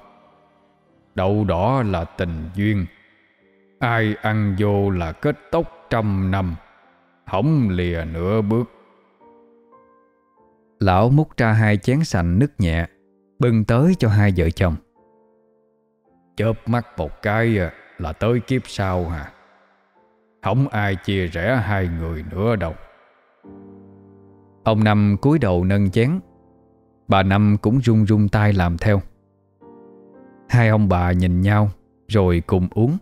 Đậu đỏ là tình duyên. Ai ăn vô là kết tóc trăm năm Hổng lìa nửa bước. Lão múc ra hai chén sành nứt nhẹ Bưng tới cho hai vợ chồng. Chớp mắt một cái à, là tới kiếp sau hả? Không ai chia rẽ hai người nữa đâu. Ông Năm cúi đầu nâng chén Bà Năm cũng run run tay làm theo. Hai ông bà nhìn nhau, Rồi cùng uống.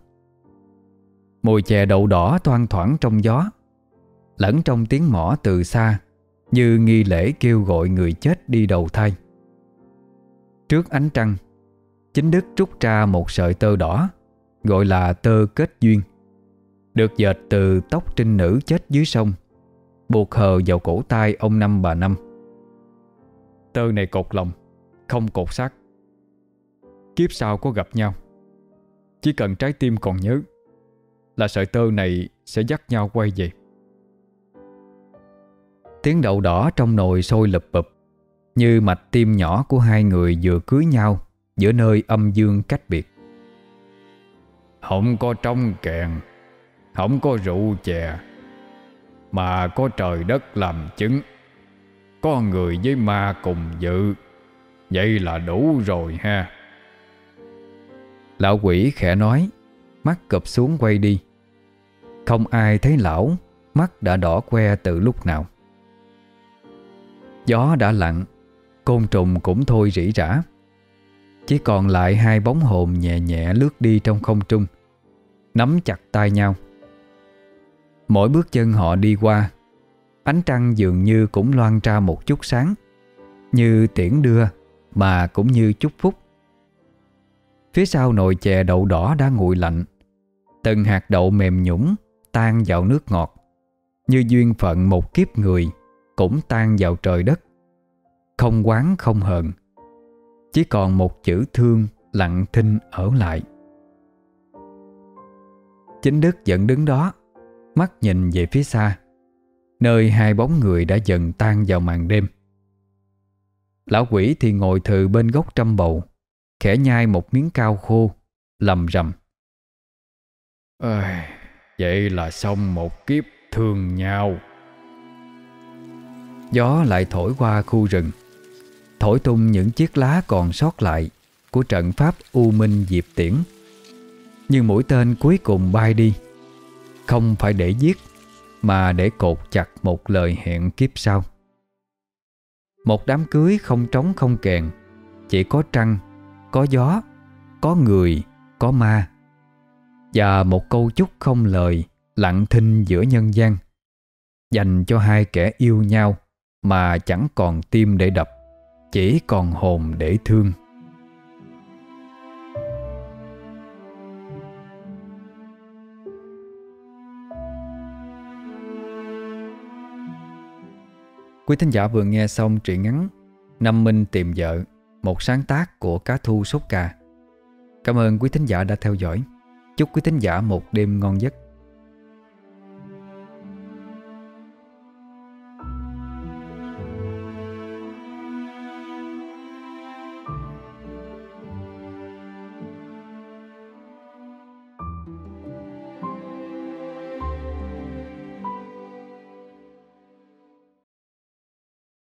Mùi chè đậu đỏ toan thoảng trong gió, Lẫn trong tiếng mỏ từ xa, Như nghi lễ kêu gọi người chết đi đầu thai. Trước ánh trăng, Chính Đức rút ra một sợi tơ đỏ, Gọi là tơ kết duyên, Được dệt từ tóc trinh nữ chết dưới sông, Buộc hờ vào cổ tay ông Năm bà Năm. Tơ này cột lòng, Không cột xác. Kiếp sau có gặp nhau, Chỉ cần trái tim còn nhớ Là sợi tơ này sẽ dắt nhau quay về. Tiếng đậu đỏ trong nồi sôi lập bập Như mạch tim nhỏ của hai người vừa cưới nhau Giữa nơi âm dương cách biệt. Không có trong kèn, Không có rượu chè, Mà có trời đất làm chứng. Có người với ma cùng dự. Vậy là đủ rồi ha. Lão quỷ khẽ nói, Mắt cụp xuống quay đi. Không ai thấy lão, Mắt đã đỏ que từ lúc nào. Gió đã lặng Côn trùng cũng thôi rỉ rả. Chỉ còn lại hai bóng hồn nhẹ nhẹ lướt đi trong không trung, Nắm chặt tay nhau. Mỗi bước chân họ đi qua Ánh trăng dường như cũng loan ra một chút sáng, Như tiễn đưa Mà cũng như chúc phúc. Phía sau nồi chè đậu đỏ đã nguội lạnh, Từng hạt đậu mềm nhũng Tan vào nước ngọt, Như duyên phận một kiếp người Cũng tan vào trời đất. Không quán không hờn, Chỉ còn một chữ thương Lặng thinh ở lại. Chính Đức vẫn đứng đó, Mắt nhìn về phía xa. Nơi hai bóng người đã dần tan vào màn đêm. Lão quỷ thì ngồi thừ bên gốc trăm bầu Khẽ nhai một miếng cao khô Lầm rầm. Ơi, Vậy là xong một kiếp thương nhau. Gió lại thổi qua khu rừng Thổi tung những chiếc lá còn sót lại Của trận pháp U Minh Diệp Tiễn. Như mũi tên cuối cùng bay đi Không phải để giết mà để cột chặt một lời hẹn kiếp sau. Một đám cưới không trống không kèn Chỉ có trăng có gió, có người, có ma. Và một câu chúc không lời lặng thinh giữa nhân gian Dành cho hai kẻ yêu nhau mà chẳng còn tim để đập Chỉ còn hồn để thương. Quý thính giả vừa nghe xong truyện ngắn Năm Minh tìm vợ, một sáng tác của cá thu sốt cà. Cảm ơn quý thính giả đã theo dõi. Chúc quý thính giả một đêm ngon giấc.